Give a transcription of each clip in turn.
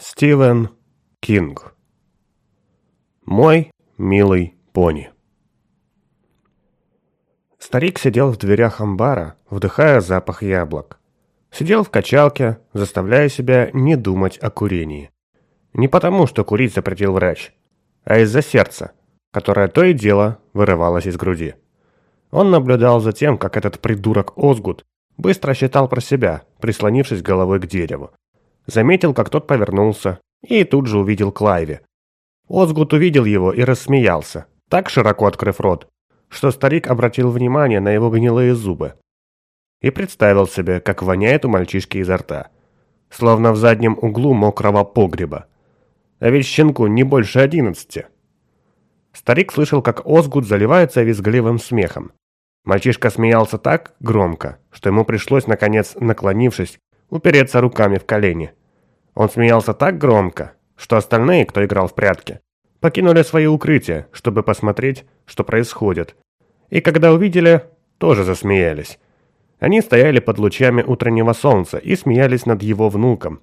Стивен Кинг Мой милый пони Старик сидел в дверях амбара, вдыхая запах яблок. Сидел в качалке, заставляя себя не думать о курении. Не потому, что курить запретил врач, а из-за сердца, которое то и дело вырывалось из груди. Он наблюдал за тем, как этот придурок Озгуд быстро считал про себя, прислонившись головой к дереву. Заметил, как тот повернулся, и тут же увидел Клайви. Озгут увидел его и рассмеялся, так широко открыв рот, что старик обратил внимание на его гнилые зубы. И представил себе, как воняет у мальчишки изо рта, словно в заднем углу мокрого погреба. А ведь щенку не больше одиннадцати. Старик слышал, как Озгут заливается визгливым смехом. Мальчишка смеялся так громко, что ему пришлось, наконец, наклонившись, упереться руками в колени. Он смеялся так громко, что остальные, кто играл в прятки, покинули свои укрытия, чтобы посмотреть, что происходит. И когда увидели, тоже засмеялись. Они стояли под лучами утреннего солнца и смеялись над его внуком.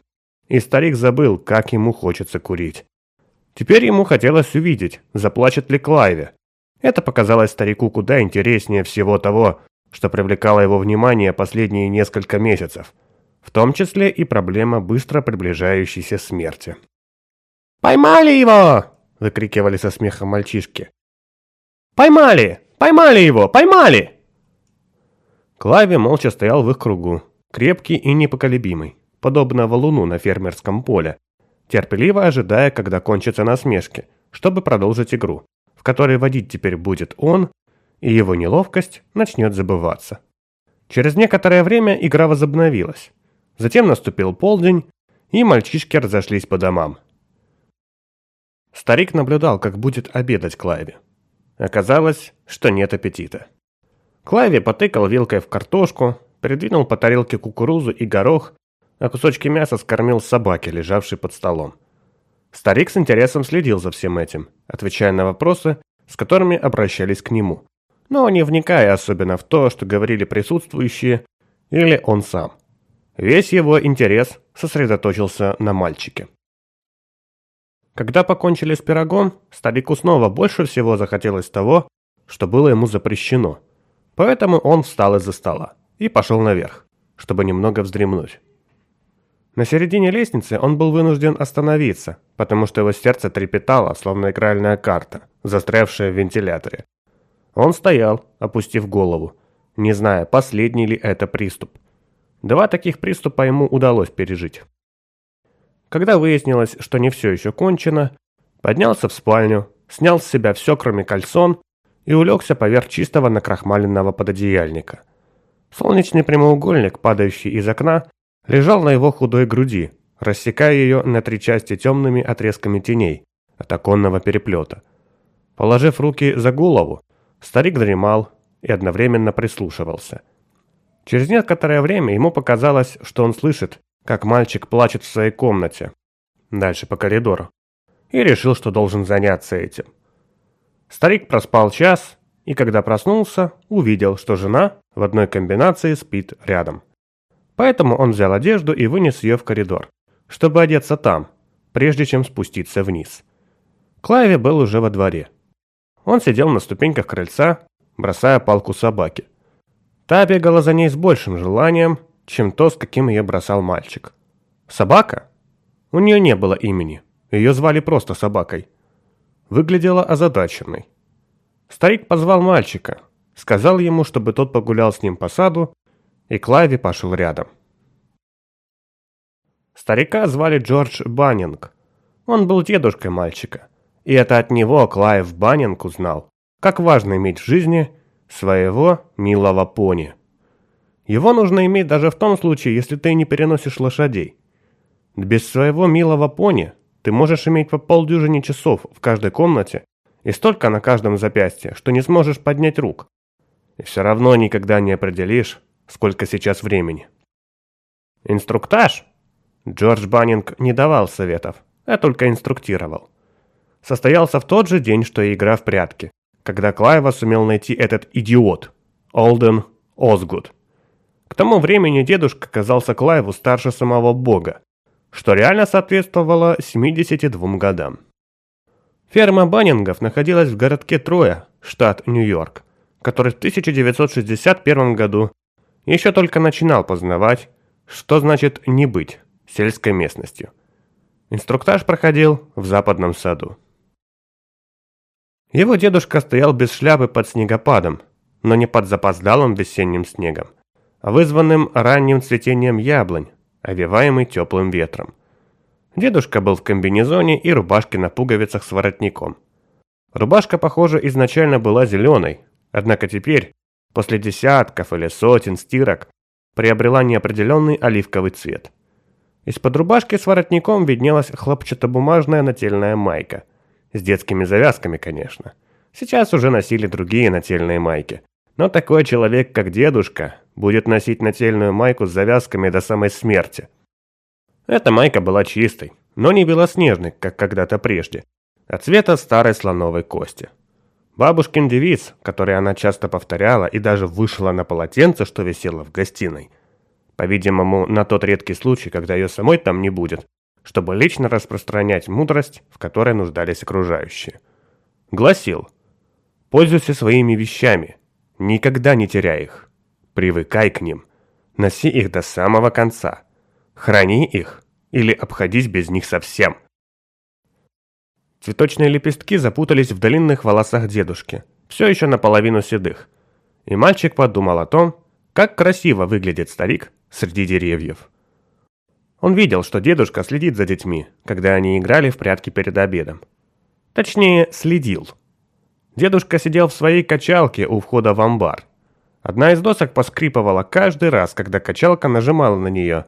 И старик забыл, как ему хочется курить. Теперь ему хотелось увидеть, заплачет ли Клайве. Это показалось старику куда интереснее всего того, что привлекало его внимание последние несколько месяцев – в том числе и проблема быстро приближающейся смерти. «Поймали его!» – выкрикивали со смехом мальчишки. «Поймали! Поймали его! Поймали!» Клави молча стоял в их кругу, крепкий и непоколебимый, подобно валуну на фермерском поле, терпеливо ожидая, когда кончатся насмешки, чтобы продолжить игру, в которой водить теперь будет он, и его неловкость начнет забываться. Через некоторое время игра возобновилась. Затем наступил полдень, и мальчишки разошлись по домам. Старик наблюдал, как будет обедать Клайви. Оказалось, что нет аппетита. Клайви потыкал вилкой в картошку, передвинул по тарелке кукурузу и горох, а кусочки мяса скормил собаке, лежавшей под столом. Старик с интересом следил за всем этим, отвечая на вопросы, с которыми обращались к нему, но не вникая особенно в то, что говорили присутствующие или он сам. Весь его интерес сосредоточился на мальчике. Когда покончили с пирогом, старику снова больше всего захотелось того, что было ему запрещено. Поэтому он встал из-за стола и пошел наверх, чтобы немного вздремнуть. На середине лестницы он был вынужден остановиться, потому что его сердце трепетало, словно игральная карта, застрявшая в вентиляторе. Он стоял, опустив голову, не зная, последний ли это приступ. Два таких приступа ему удалось пережить. Когда выяснилось, что не все еще кончено, поднялся в спальню, снял с себя все, кроме кальсон, и улегся поверх чистого накрахмаленного пододеяльника. Солнечный прямоугольник, падающий из окна, лежал на его худой груди, рассекая ее на три части темными отрезками теней от оконного переплета. Положив руки за голову, старик дремал и одновременно прислушивался – Через некоторое время ему показалось, что он слышит, как мальчик плачет в своей комнате, дальше по коридору, и решил, что должен заняться этим. Старик проспал час, и когда проснулся, увидел, что жена в одной комбинации спит рядом. Поэтому он взял одежду и вынес ее в коридор, чтобы одеться там, прежде чем спуститься вниз. Клайви был уже во дворе. Он сидел на ступеньках крыльца, бросая палку собаке. Та бегала за ней с большим желанием, чем то, с каким ее бросал мальчик. Собака? У нее не было имени, ее звали просто собакой. Выглядела озадаченной. Старик позвал мальчика, сказал ему, чтобы тот погулял с ним по саду, и Клайви пошел рядом. Старика звали Джордж Баннинг. Он был дедушкой мальчика, и это от него Клайв Баннинг узнал, как важно иметь в жизни – своего милого пони. Его нужно иметь даже в том случае, если ты не переносишь лошадей. Без своего милого пони ты можешь иметь по полдюжине часов в каждой комнате и столько на каждом запястье, что не сможешь поднять рук. И все равно никогда не определишь, сколько сейчас времени. Инструктаж? Джордж Баннинг не давал советов, а только инструктировал. Состоялся в тот же день, что и игра в прятки когда Клайва сумел найти этот идиот, Олден Озгуд. К тому времени дедушка казался Клайву старше самого бога, что реально соответствовало 72 годам. Ферма Баннингов находилась в городке Троя, штат Нью-Йорк, который в 1961 году еще только начинал познавать, что значит не быть сельской местностью. Инструктаж проходил в западном саду. Его дедушка стоял без шляпы под снегопадом, но не под запоздалым весенним снегом, а вызванным ранним цветением яблонь, овиваемый теплым ветром. Дедушка был в комбинезоне и рубашке на пуговицах с воротником. Рубашка, похоже, изначально была зеленой, однако теперь, после десятков или сотен стирок, приобрела неопределенный оливковый цвет. Из-под рубашки с воротником виднелась хлопчатобумажная нательная майка. С детскими завязками, конечно. Сейчас уже носили другие нательные майки. Но такой человек, как дедушка, будет носить нательную майку с завязками до самой смерти. Эта майка была чистой, но не белоснежной, как когда-то прежде, а цвета старой слоновой кости. Бабушкин девиз, который она часто повторяла и даже вышла на полотенце, что висело в гостиной. По-видимому, на тот редкий случай, когда ее самой там не будет, чтобы лично распространять мудрость, в которой нуждались окружающие. Гласил, «Пользуйся своими вещами, никогда не теряй их, привыкай к ним, носи их до самого конца, храни их или обходись без них совсем». Цветочные лепестки запутались в длинных волосах дедушки, все еще наполовину седых. И мальчик подумал о том, как красиво выглядит старик среди деревьев. Он видел, что дедушка следит за детьми, когда они играли в прятки перед обедом. Точнее, следил. Дедушка сидел в своей качалке у входа в амбар. Одна из досок поскрипывала каждый раз, когда качалка нажимала на нее.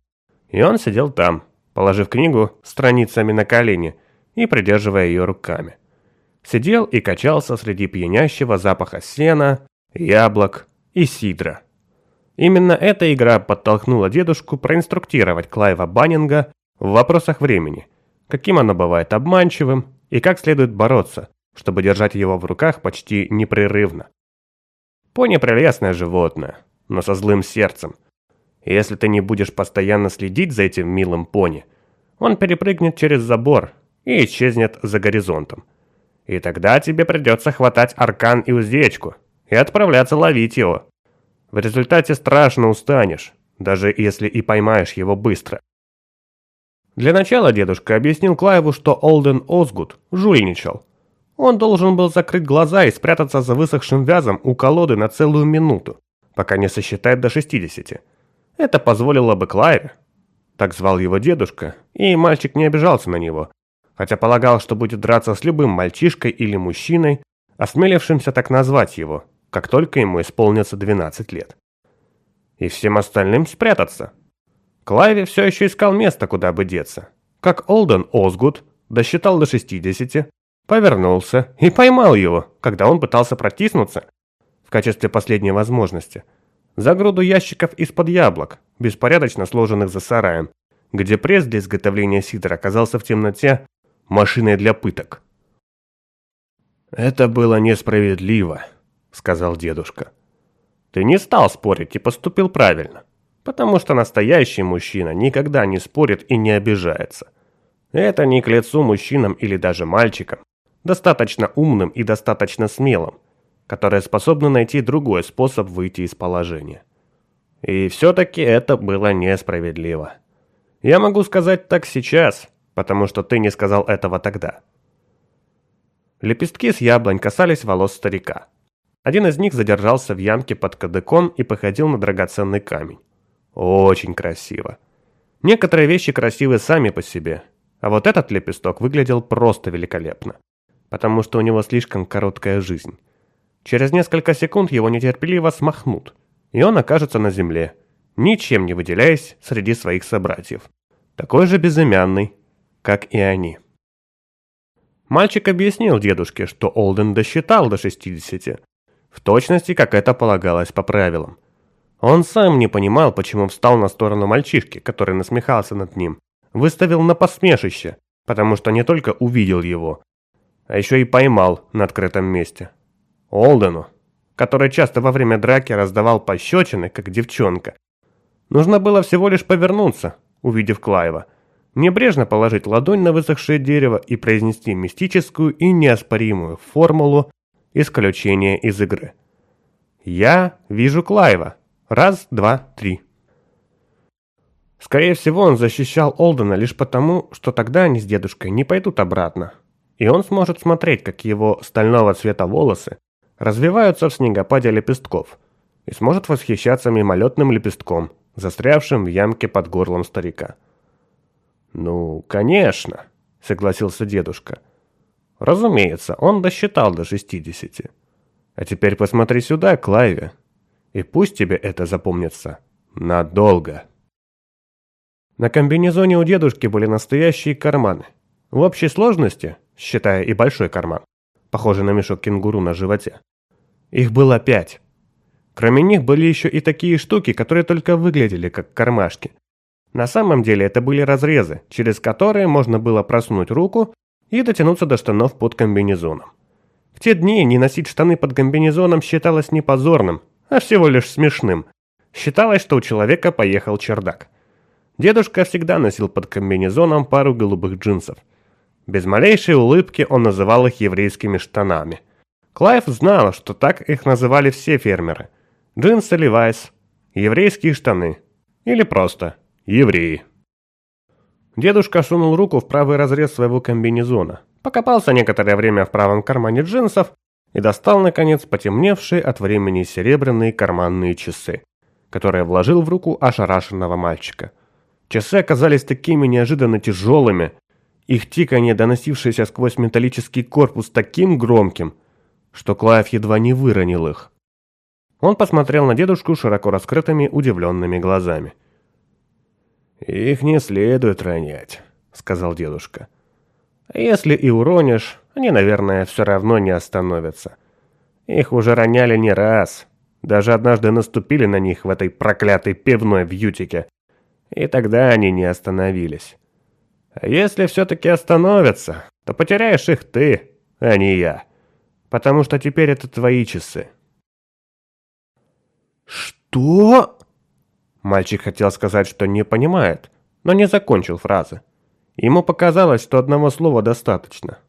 И он сидел там, положив книгу страницами на колени – и придерживая ее руками. Сидел и качался среди пьянящего запаха сена, яблок и сидра. Именно эта игра подтолкнула дедушку проинструктировать Клайва Баннинга в вопросах времени, каким оно бывает обманчивым и как следует бороться, чтобы держать его в руках почти непрерывно. Пони прелестное животное, но со злым сердцем. Если ты не будешь постоянно следить за этим милым пони, он перепрыгнет через забор и исчезнет за горизонтом. И тогда тебе придется хватать аркан и уздечку и отправляться ловить его. В результате страшно устанешь, даже если и поймаешь его быстро. Для начала дедушка объяснил Клайву, что Олден Озгуд жульничал. Он должен был закрыть глаза и спрятаться за высохшим вязом у колоды на целую минуту, пока не сосчитает до 60. Это позволило бы Клайве, так звал его дедушка, и мальчик не обижался на него, хотя полагал, что будет драться с любым мальчишкой или мужчиной, осмелившимся так назвать его, как только ему исполнится 12 лет. И всем остальным спрятаться. Клайви все еще искал место, куда бы деться. Как Олден Озгуд досчитал до 60, повернулся и поймал его, когда он пытался протиснуться, в качестве последней возможности, за груду ящиков из-под яблок, беспорядочно сложенных за сараем, где пресс для изготовления сидра оказался в темноте машиной для пыток. «Это было несправедливо», — сказал дедушка. «Ты не стал спорить и поступил правильно, потому что настоящий мужчина никогда не спорит и не обижается. Это не к лицу мужчинам или даже мальчикам, достаточно умным и достаточно смелым, которые способны найти другой способ выйти из положения. И все-таки это было несправедливо. Я могу сказать так сейчас, потому что ты не сказал этого тогда. Лепестки с яблонь касались волос старика. Один из них задержался в ямке под кадыком и походил на драгоценный камень. Очень красиво. Некоторые вещи красивы сами по себе, а вот этот лепесток выглядел просто великолепно, потому что у него слишком короткая жизнь. Через несколько секунд его нетерпеливо смахнут, и он окажется на земле, ничем не выделяясь среди своих собратьев. Такой же безымянный, как и они. Мальчик объяснил дедушке, что Олден досчитал до 60, в точности, как это полагалось по правилам. Он сам не понимал, почему встал на сторону мальчишки, который насмехался над ним, выставил на посмешище, потому что не только увидел его, а еще и поймал на открытом месте. Олдену, который часто во время драки раздавал пощечины, как девчонка, нужно было всего лишь повернуться, увидев Клайва – небрежно положить ладонь на высохшее дерево и произнести мистическую и неоспоримую формулу исключения из игры. «Я вижу Клайва. Раз, два, три». Скорее всего, он защищал Олдена лишь потому, что тогда они с дедушкой не пойдут обратно, и он сможет смотреть, как его стального цвета волосы развиваются в снегопаде лепестков, и сможет восхищаться мимолетным лепестком, застрявшим в ямке под горлом старика. «Ну, конечно», — согласился дедушка. «Разумеется, он досчитал до шестидесяти. А теперь посмотри сюда, Клайве, и пусть тебе это запомнится надолго». На комбинезоне у дедушки были настоящие карманы. В общей сложности, считая и большой карман, похожий на мешок кенгуру на животе, их было пять. Кроме них были еще и такие штуки, которые только выглядели как кармашки. На самом деле это были разрезы, через которые можно было просунуть руку и дотянуться до штанов под комбинезоном. В те дни не носить штаны под комбинезоном считалось не позорным, а всего лишь смешным. Считалось, что у человека поехал чердак. Дедушка всегда носил под комбинезоном пару голубых джинсов. Без малейшей улыбки он называл их еврейскими штанами. Клайв знал, что так их называли все фермеры. Джинсы Levi's, еврейские штаны или просто евреи. Дедушка сунул руку в правый разрез своего комбинезона, покопался некоторое время в правом кармане джинсов и достал, наконец, потемневшие от времени серебряные карманные часы, которые вложил в руку ошарашенного мальчика. Часы оказались такими неожиданно тяжелыми, их тиканье, доносившееся сквозь металлический корпус, таким громким, что Клайв едва не выронил их. Он посмотрел на дедушку широко раскрытыми, удивленными глазами. «Их не следует ронять», — сказал дедушка. «Если и уронишь, они, наверное, все равно не остановятся. Их уже роняли не раз. Даже однажды наступили на них в этой проклятой пивной в Ютике, и тогда они не остановились. А если все-таки остановятся, то потеряешь их ты, а не я. Потому что теперь это твои часы. Что? Мальчик хотел сказать, что не понимает, но не закончил фразы. Ему показалось, что одного слова достаточно.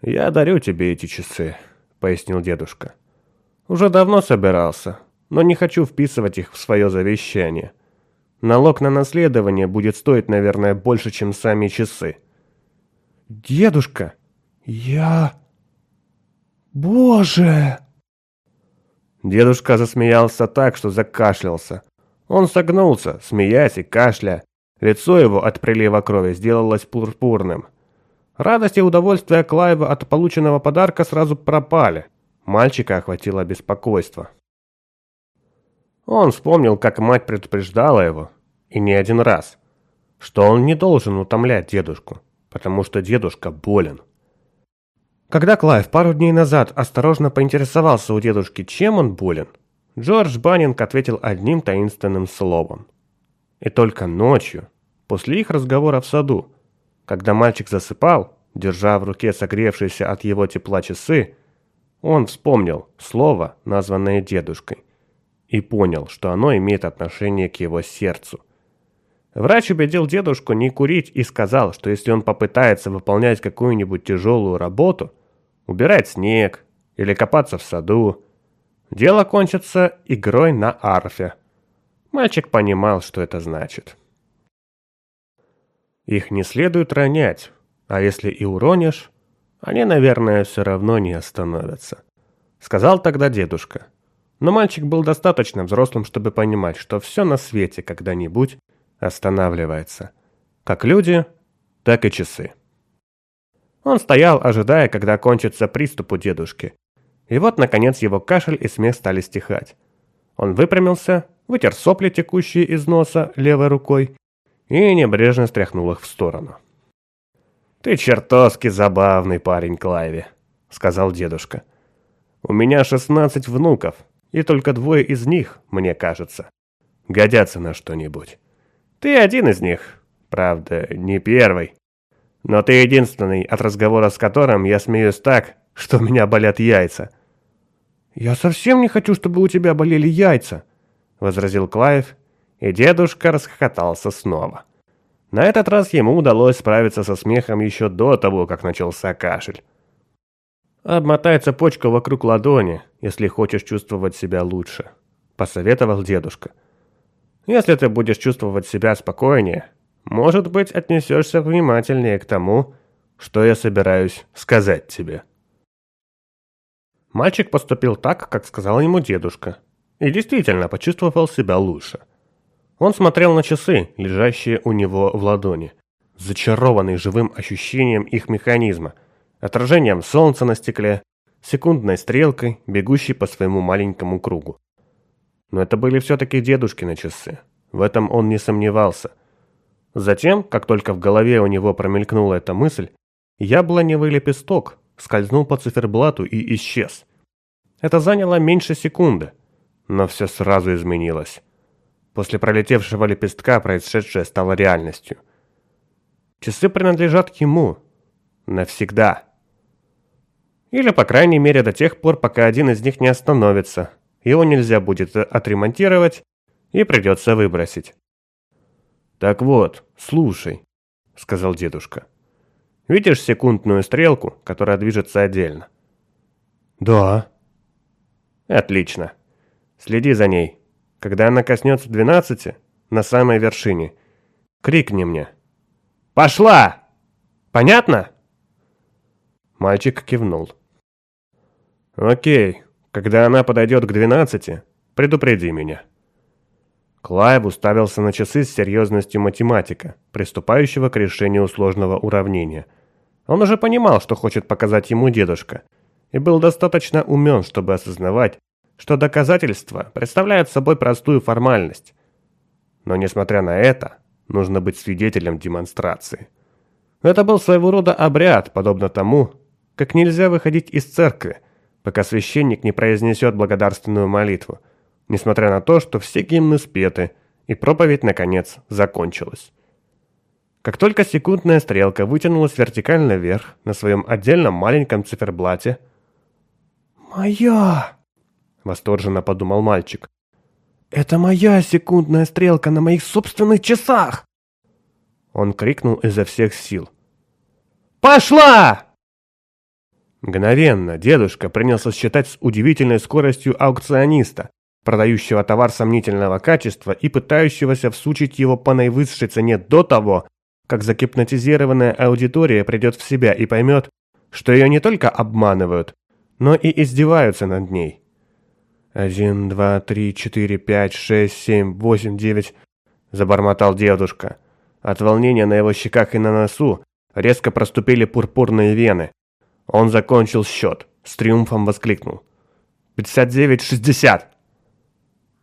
«Я дарю тебе эти часы», — пояснил дедушка. «Уже давно собирался, но не хочу вписывать их в свое завещание». Налог на наследование будет стоить, наверное, больше, чем сами часы. Дедушка, я... Боже! Дедушка засмеялся так, что закашлялся. Он согнулся, смеясь и кашляя. Лицо его от прилива крови сделалось пурпурным. Радость и удовольствие Клайва от полученного подарка сразу пропали. Мальчика охватило беспокойство. Он вспомнил, как мать предупреждала его, и не один раз, что он не должен утомлять дедушку, потому что дедушка болен. Когда Клайв пару дней назад осторожно поинтересовался у дедушки, чем он болен, Джордж Баннинг ответил одним таинственным словом. И только ночью, после их разговора в саду, когда мальчик засыпал, держа в руке согревшиеся от его тепла часы, он вспомнил слово, названное дедушкой, и понял, что оно имеет отношение к его сердцу. Врач убедил дедушку не курить и сказал, что если он попытается выполнять какую-нибудь тяжелую работу, убирать снег или копаться в саду, дело кончится игрой на арфе. Мальчик понимал, что это значит. Их не следует ронять, а если и уронишь, они, наверное, все равно не остановятся. Сказал тогда дедушка. Но мальчик был достаточно взрослым, чтобы понимать, что все на свете когда-нибудь останавливается. Как люди, так и часы. Он стоял, ожидая, когда кончится приступ у дедушки. И вот, наконец, его кашель и смех стали стихать. Он выпрямился, вытер сопли, текущие из носа, левой рукой, и небрежно стряхнул их в сторону. «Ты чертовски забавный парень, Клайви», — сказал дедушка. «У меня шестнадцать внуков, и только двое из них, мне кажется, годятся на что-нибудь. Ты один из них, правда, не первый. Но ты единственный, от разговора с которым я смеюсь так, что у меня болят яйца. «Я совсем не хочу, чтобы у тебя болели яйца», — возразил Клайв, и дедушка расхохотался снова. На этот раз ему удалось справиться со смехом еще до того, как начался кашель. «Обмотай цепочку вокруг ладони, если хочешь чувствовать себя лучше», – посоветовал дедушка. «Если ты будешь чувствовать себя спокойнее, может быть, отнесешься внимательнее к тому, что я собираюсь сказать тебе». Мальчик поступил так, как сказал ему дедушка, и действительно почувствовал себя лучше – он смотрел на часы, лежащие у него в ладони, зачарованный живым ощущением их механизма, отражением солнца на стекле, секундной стрелкой, бегущей по своему маленькому кругу. Но это были все-таки дедушкины часы. В этом он не сомневался. Затем, как только в голове у него промелькнула эта мысль, яблоневый лепесток скользнул по циферблату и исчез. Это заняло меньше секунды, но все сразу изменилось. После пролетевшего лепестка происшедшее стало реальностью. Часы принадлежат ему. Навсегда. Или, по крайней мере, до тех пор, пока один из них не остановится. Его нельзя будет отремонтировать и придется выбросить. «Так вот, слушай», — сказал дедушка. «Видишь секундную стрелку, которая движется отдельно?» «Да». «Отлично. Следи за ней. Когда она коснется двенадцати, на самой вершине, крикни мне. «Пошла! Понятно?» Мальчик кивнул. «Окей, когда она подойдет к двенадцати, предупреди меня». Клайв уставился на часы с серьезностью математика, приступающего к решению сложного уравнения. Он уже понимал, что хочет показать ему дедушка, и был достаточно умен, чтобы осознавать, что доказательства представляют собой простую формальность. Но несмотря на это, нужно быть свидетелем демонстрации. Это был своего рода обряд, подобно тому, как нельзя выходить из церкви, пока священник не произнесет благодарственную молитву, несмотря на то, что все гимны спеты, и проповедь, наконец, закончилась. Как только секундная стрелка вытянулась вертикально вверх на своем отдельном маленьком циферблате «Моя!» Восторженно подумал мальчик. «Это моя секундная стрелка на моих собственных часах!» Он крикнул изо всех сил. «Пошла!» Мгновенно дедушка принялся считать с удивительной скоростью аукциониста, продающего товар сомнительного качества и пытающегося всучить его по наивысшей цене до того, как загипнотизированная аудитория придет в себя и поймет, что ее не только обманывают, но и издеваются над ней. «Один, два, три, четыре, пять, шесть, семь, восемь, девять...» Забормотал дедушка. От волнения на его щеках и на носу резко проступили пурпурные вены. Он закончил счет, с триумфом воскликнул. «Пятьдесят девять, шестьдесят!»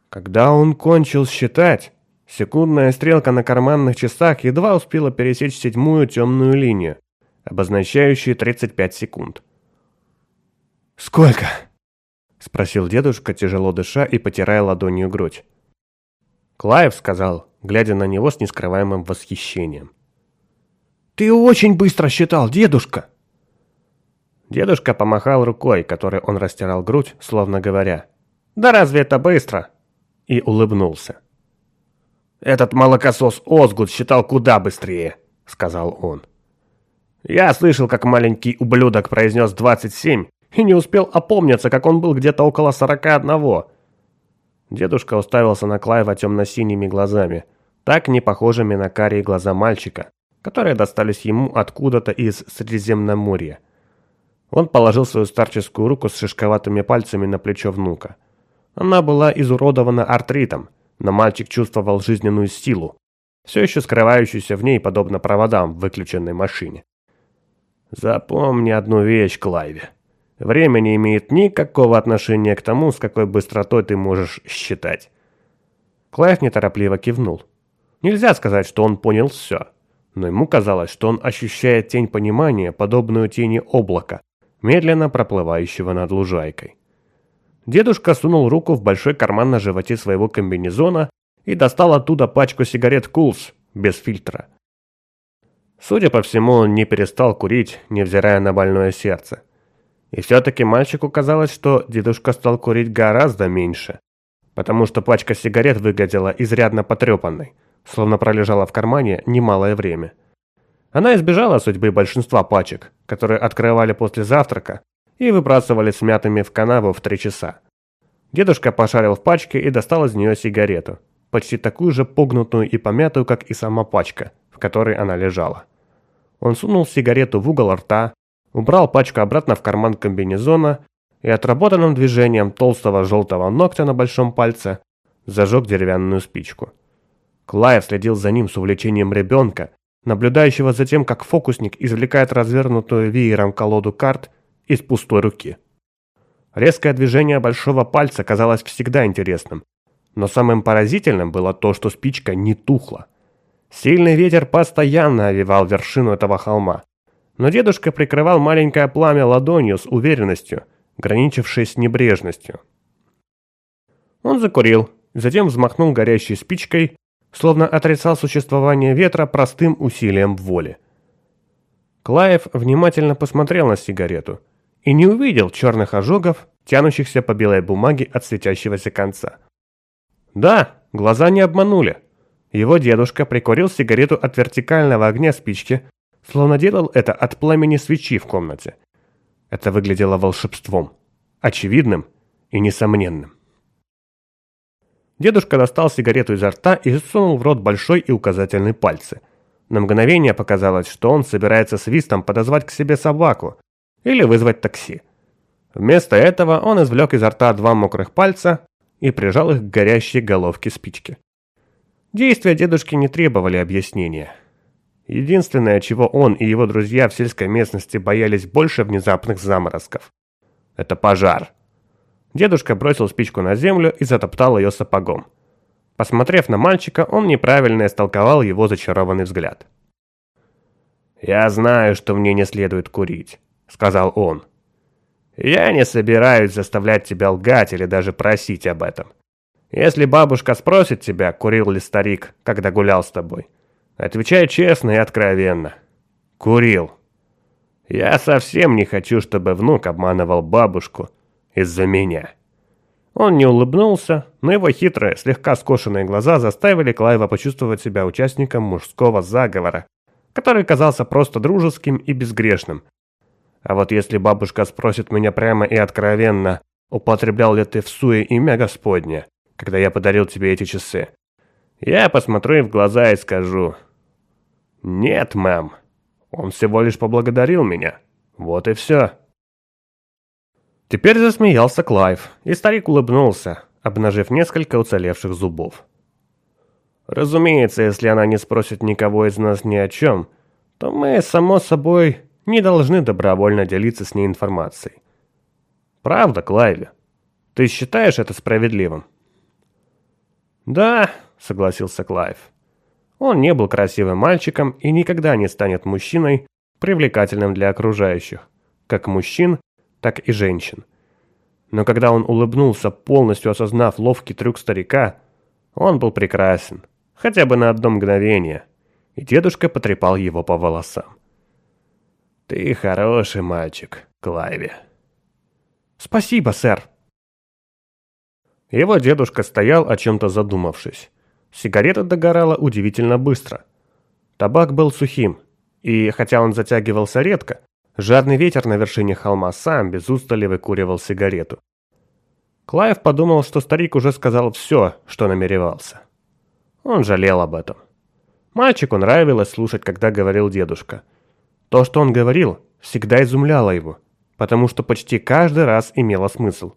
Когда он кончил считать, секундная стрелка на карманных часах едва успела пересечь седьмую темную линию, обозначающую 35 секунд. «Сколько?» — спросил дедушка, тяжело дыша и потирая ладонью грудь. Клаев сказал, глядя на него с нескрываемым восхищением. «Ты очень быстро считал, дедушка!» Дедушка помахал рукой, которой он растирал грудь, словно говоря, «Да разве это быстро?» и улыбнулся. «Этот молокосос Озгуд считал куда быстрее», — сказал он. «Я слышал, как маленький ублюдок произнес двадцать семь, и не успел опомниться, как он был где-то около сорока одного. Дедушка уставился на Клайва темно-синими глазами, так не похожими на карие глаза мальчика, которые достались ему откуда-то из Средиземноморья. Он положил свою старческую руку с шишковатыми пальцами на плечо внука. Она была изуродована артритом, но мальчик чувствовал жизненную силу, все еще скрывающуюся в ней подобно проводам в выключенной машине. «Запомни одну вещь, Клайве», Время не имеет никакого отношения к тому, с какой быстротой ты можешь считать. Клайв неторопливо кивнул. Нельзя сказать, что он понял все, но ему казалось, что он ощущает тень понимания, подобную тени облака, медленно проплывающего над лужайкой. Дедушка сунул руку в большой карман на животе своего комбинезона и достал оттуда пачку сигарет Кулс без фильтра. Судя по всему, он не перестал курить, невзирая на больное сердце. И все-таки мальчику казалось, что дедушка стал курить гораздо меньше, потому что пачка сигарет выглядела изрядно потрепанной, словно пролежала в кармане немалое время. Она избежала судьбы большинства пачек, которые открывали после завтрака и выбрасывали смятыми в канаву в три часа. Дедушка пошарил в пачке и достал из нее сигарету, почти такую же погнутую и помятую, как и сама пачка, в которой она лежала. Он сунул сигарету в угол рта, убрал пачку обратно в карман комбинезона и отработанным движением толстого желтого ногтя на большом пальце зажег деревянную спичку. Клайв следил за ним с увлечением ребенка, наблюдающего за тем, как фокусник извлекает развернутую веером колоду карт из пустой руки. Резкое движение большого пальца казалось всегда интересным, но самым поразительным было то, что спичка не тухла. Сильный ветер постоянно овивал вершину этого холма, но дедушка прикрывал маленькое пламя ладонью с уверенностью, граничившей с небрежностью. Он закурил, затем взмахнул горящей спичкой, словно отрицал существование ветра простым усилием воли. Клаев внимательно посмотрел на сигарету и не увидел черных ожогов, тянущихся по белой бумаге от светящегося конца. Да, глаза не обманули. Его дедушка прикурил сигарету от вертикального огня спички, словно делал это от пламени свечи в комнате. Это выглядело волшебством, очевидным и несомненным. Дедушка достал сигарету изо рта и засунул в рот большой и указательный пальцы. На мгновение показалось, что он собирается свистом подозвать к себе собаку или вызвать такси. Вместо этого он извлек изо рта два мокрых пальца и прижал их к горящей головке спички. Действия дедушки не требовали объяснения. Единственное, чего он и его друзья в сельской местности боялись больше внезапных заморозков – это пожар. Дедушка бросил спичку на землю и затоптал ее сапогом. Посмотрев на мальчика, он неправильно истолковал его зачарованный взгляд. «Я знаю, что мне не следует курить», — сказал он. «Я не собираюсь заставлять тебя лгать или даже просить об этом. Если бабушка спросит тебя, курил ли старик, когда гулял с тобой, отвечай честно и откровенно. Курил. Я совсем не хочу, чтобы внук обманывал бабушку, из-за меня. Он не улыбнулся, но его хитрые, слегка скошенные глаза заставили Клайва почувствовать себя участником мужского заговора, который казался просто дружеским и безгрешным. А вот если бабушка спросит меня прямо и откровенно, употреблял ли ты в суе имя Господне, когда я подарил тебе эти часы, я посмотрю им в глаза и скажу, «Нет, мэм, он всего лишь поблагодарил меня. Вот и все». Теперь засмеялся Клайв, и старик улыбнулся, обнажив несколько уцелевших зубов. Разумеется, если она не спросит никого из нас ни о чем, то мы, само собой, не должны добровольно делиться с ней информацией. Правда, Клайви? Ты считаешь это справедливым? Да, согласился Клайв. Он не был красивым мальчиком и никогда не станет мужчиной, привлекательным для окружающих, как мужчин, так и женщин. Но когда он улыбнулся, полностью осознав ловкий трюк старика, он был прекрасен, хотя бы на одно мгновение, и дедушка потрепал его по волосам. «Ты хороший мальчик, Клайви». «Спасибо, сэр». Его дедушка стоял, о чем-то задумавшись. Сигарета догорала удивительно быстро. Табак был сухим, и хотя он затягивался редко, Жадный ветер на вершине холма сам без устали выкуривал сигарету. Клайв подумал, что старик уже сказал все, что намеревался. Он жалел об этом. Мальчику нравилось слушать, когда говорил дедушка. То, что он говорил, всегда изумляло его, потому что почти каждый раз имело смысл.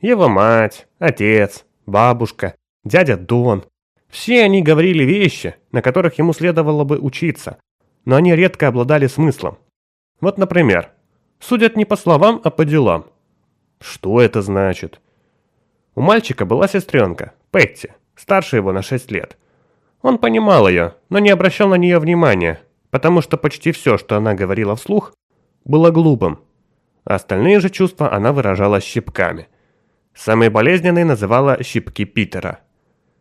Его мать, отец, бабушка, дядя Дон – все они говорили вещи, на которых ему следовало бы учиться, но они редко обладали смыслом. Вот, например, судят не по словам, а по делам. Что это значит? У мальчика была сестренка, Петти, старше его на 6 лет. Он понимал ее, но не обращал на нее внимания, потому что почти все, что она говорила вслух, было глупым. А остальные же чувства она выражала щипками. Самые болезненные называла щипки Питера.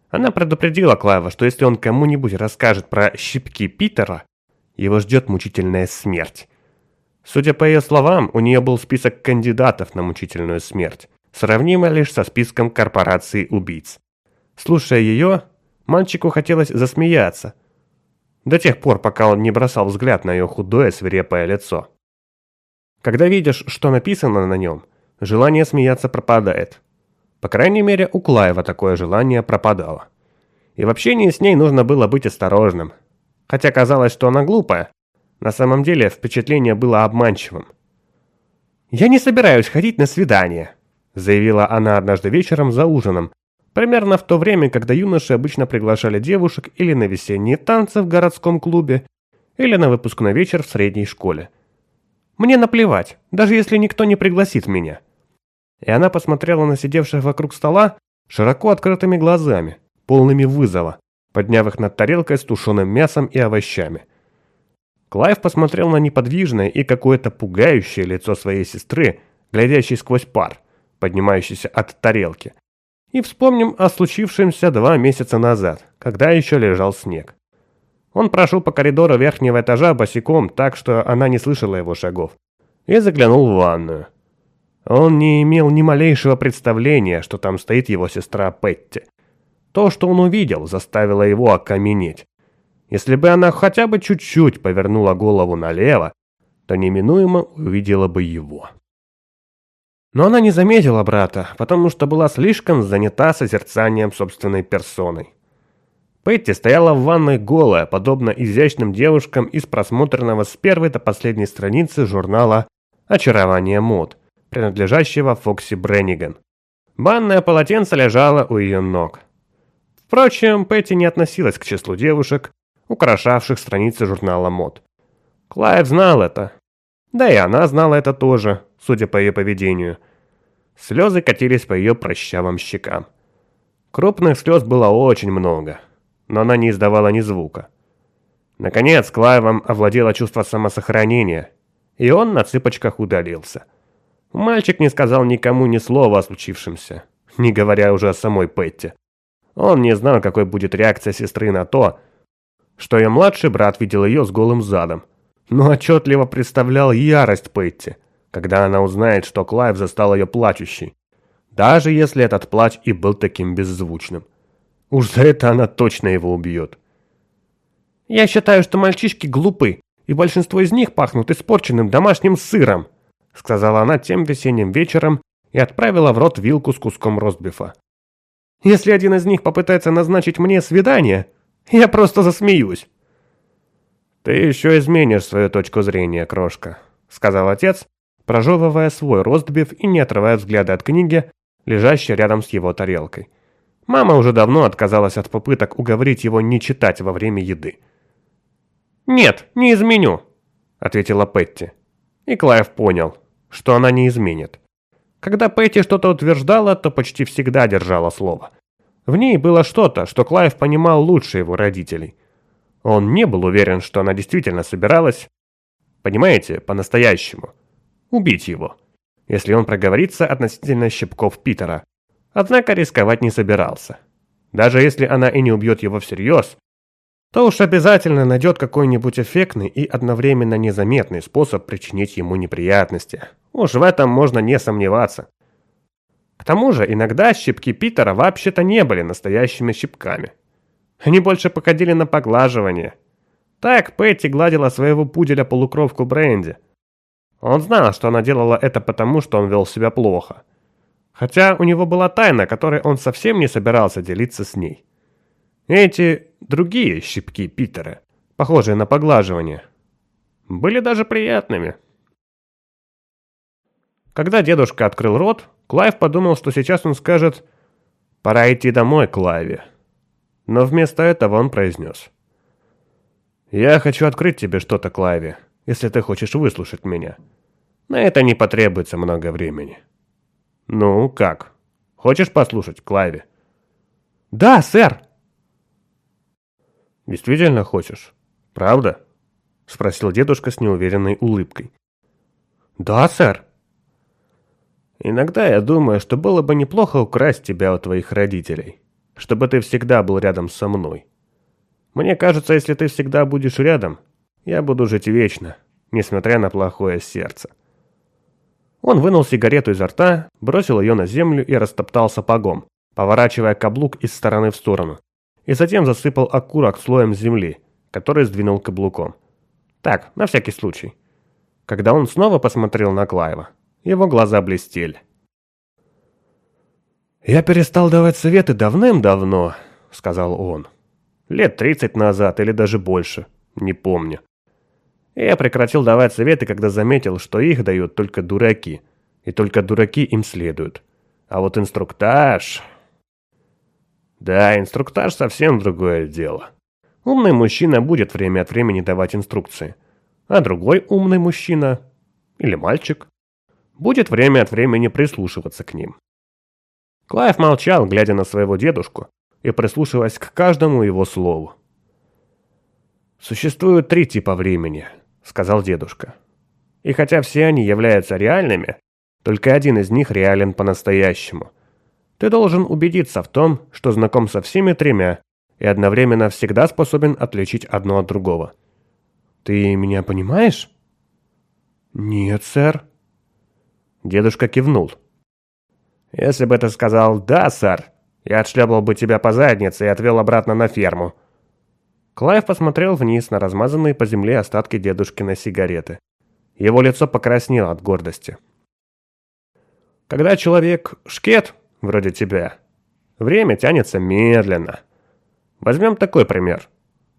Она предупредила Клайва, что если он кому-нибудь расскажет про щипки Питера, его ждет мучительная смерть. Судя по ее словам, у нее был список кандидатов на мучительную смерть, сравнимый лишь со списком корпораций убийц. Слушая ее, Мальчику хотелось засмеяться. До тех пор, пока он не бросал взгляд на ее худое свирепое лицо. Когда видишь, что написано на нем, желание смеяться пропадает. По крайней мере, у Клаева такое желание пропадало. И в общении с ней нужно было быть осторожным. Хотя казалось, что она глупая, на самом деле впечатление было обманчивым. «Я не собираюсь ходить на свидание», — заявила она однажды вечером за ужином, примерно в то время, когда юноши обычно приглашали девушек или на весенние танцы в городском клубе, или на выпускной вечер в средней школе. «Мне наплевать, даже если никто не пригласит меня». И она посмотрела на сидевших вокруг стола широко открытыми глазами, полными вызова, подняв их над тарелкой с тушеным мясом и овощами. Клайв посмотрел на неподвижное и какое-то пугающее лицо своей сестры, глядящей сквозь пар, поднимающийся от тарелки. И вспомним о случившемся два месяца назад, когда еще лежал снег. Он прошел по коридору верхнего этажа босиком так, что она не слышала его шагов, и заглянул в ванную. Он не имел ни малейшего представления, что там стоит его сестра Петти. То, что он увидел, заставило его окаменеть. Если бы она хотя бы чуть-чуть повернула голову налево, то неминуемо увидела бы его. Но она не заметила брата, потому что была слишком занята созерцанием собственной персоной. Петти стояла в ванной голая, подобно изящным девушкам из просмотренного с первой до последней страницы журнала «Очарование мод», принадлежащего Фокси Бренниган. Банное полотенце лежало у ее ног. Впрочем, Петти не относилась к числу девушек, украшавших страницы журнала мод. Клайв знал это. Да и она знала это тоже, судя по ее поведению. Слезы катились по ее прыщавым щекам. Крупных слез было очень много, но она не издавала ни звука. Наконец, Клайвом овладело чувство самосохранения, и он на цыпочках удалился. Мальчик не сказал никому ни слова о случившемся, не говоря уже о самой Петти. Он не знал, какой будет реакция сестры на то, что ее младший брат видел ее с голым задом, но отчетливо представлял ярость Петти, когда она узнает, что Клайв застал ее плачущей, даже если этот плач и был таким беззвучным. Уж за это она точно его убьет. «Я считаю, что мальчишки глупы, и большинство из них пахнут испорченным домашним сыром», сказала она тем весенним вечером и отправила в рот вилку с куском ростбифа. «Если один из них попытается назначить мне свидание, я просто засмеюсь». «Ты еще изменишь свою точку зрения, крошка», — сказал отец, прожевывая свой ростбиф и не отрывая взгляда от книги, лежащей рядом с его тарелкой. Мама уже давно отказалась от попыток уговорить его не читать во время еды. «Нет, не изменю», — ответила Петти. И Клайв понял, что она не изменит. Когда Петти что-то утверждала, то почти всегда держала слово. В ней было что-то, что Клайв понимал лучше его родителей. Он не был уверен, что она действительно собиралась, понимаете, по-настоящему, убить его, если он проговорится относительно щипков Питера. Однако рисковать не собирался. Даже если она и не убьет его всерьез, то уж обязательно найдет какой-нибудь эффектный и одновременно незаметный способ причинить ему неприятности. Уж в этом можно не сомневаться. К тому же, иногда щипки Питера вообще-то не были настоящими щипками. Они больше походили на поглаживание. Так Петти гладила своего пуделя-полукровку Бренди. Он знал, что она делала это потому, что он вел себя плохо. Хотя у него была тайна, которой он совсем не собирался делиться с ней. Эти другие щипки Питера, похожие на поглаживание, были даже приятными. Когда дедушка открыл рот, Клайв подумал, что сейчас он скажет «Пора идти домой, Клайви». Но вместо этого он произнес «Я хочу открыть тебе что-то, Клайве, если ты хочешь выслушать меня. На это не потребуется много времени». «Ну, как? Хочешь послушать, Клайве?» «Да, сэр!» «Действительно хочешь? Правда?» — спросил дедушка с неуверенной улыбкой. «Да, сэр». Иногда я думаю, что было бы неплохо украсть тебя у твоих родителей, чтобы ты всегда был рядом со мной. Мне кажется, если ты всегда будешь рядом, я буду жить вечно, несмотря на плохое сердце. Он вынул сигарету изо рта, бросил ее на землю и растоптал сапогом, поворачивая каблук из стороны в сторону. и затем засыпал окурок слоем земли, который сдвинул каблуком. Так, на всякий случай. Когда он снова посмотрел на Клайва, его глаза блестели. «Я перестал давать советы давным-давно», — сказал он. «Лет тридцать назад или даже больше, не помню. Я прекратил давать советы, когда заметил, что их дают только дураки, и только дураки им следуют. А вот инструктаж... Да, инструктаж совсем другое дело. Умный мужчина будет время от времени давать инструкции, а другой умный мужчина, или мальчик, будет время от времени прислушиваться к ним. Клайв молчал, глядя на своего дедушку и прислушиваясь к каждому его слову. «Существует три типа времени», — сказал дедушка. «И хотя все они являются реальными, только один из них реален по-настоящему. Ты должен убедиться в том, что знаком со всеми тремя и одновременно всегда способен отличить одно от другого. Ты меня понимаешь?» «Нет, сэр». Дедушка кивнул. «Если бы ты сказал «да, сэр», я отшлепал бы тебя по заднице и отвел обратно на ферму». Клайв посмотрел вниз на размазанные по земле остатки дедушкиной сигареты. Его лицо покраснело от гордости. «Когда человек шкет, вроде тебя, время тянется медленно. Возьмем такой пример.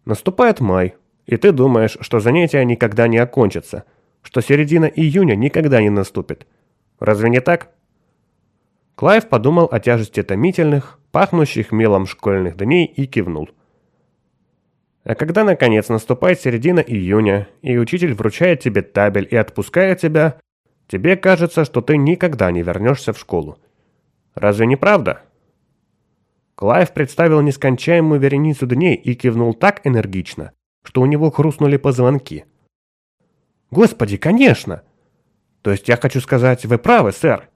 Наступает май, и ты думаешь, что занятия никогда не окончатся, что середина июня никогда не наступит. Разве не так?» Клайв подумал о тяжести томительных, пахнущих мелом школьных дней и кивнул. А когда, наконец, наступает середина июня, и учитель вручает тебе табель и отпускает тебя, тебе кажется, что ты никогда не вернешься в школу. Разве не правда? Клайв представил нескончаемую вереницу дней и кивнул так энергично, что у него хрустнули позвонки. «Господи, конечно! То есть я хочу сказать, вы правы, сэр!»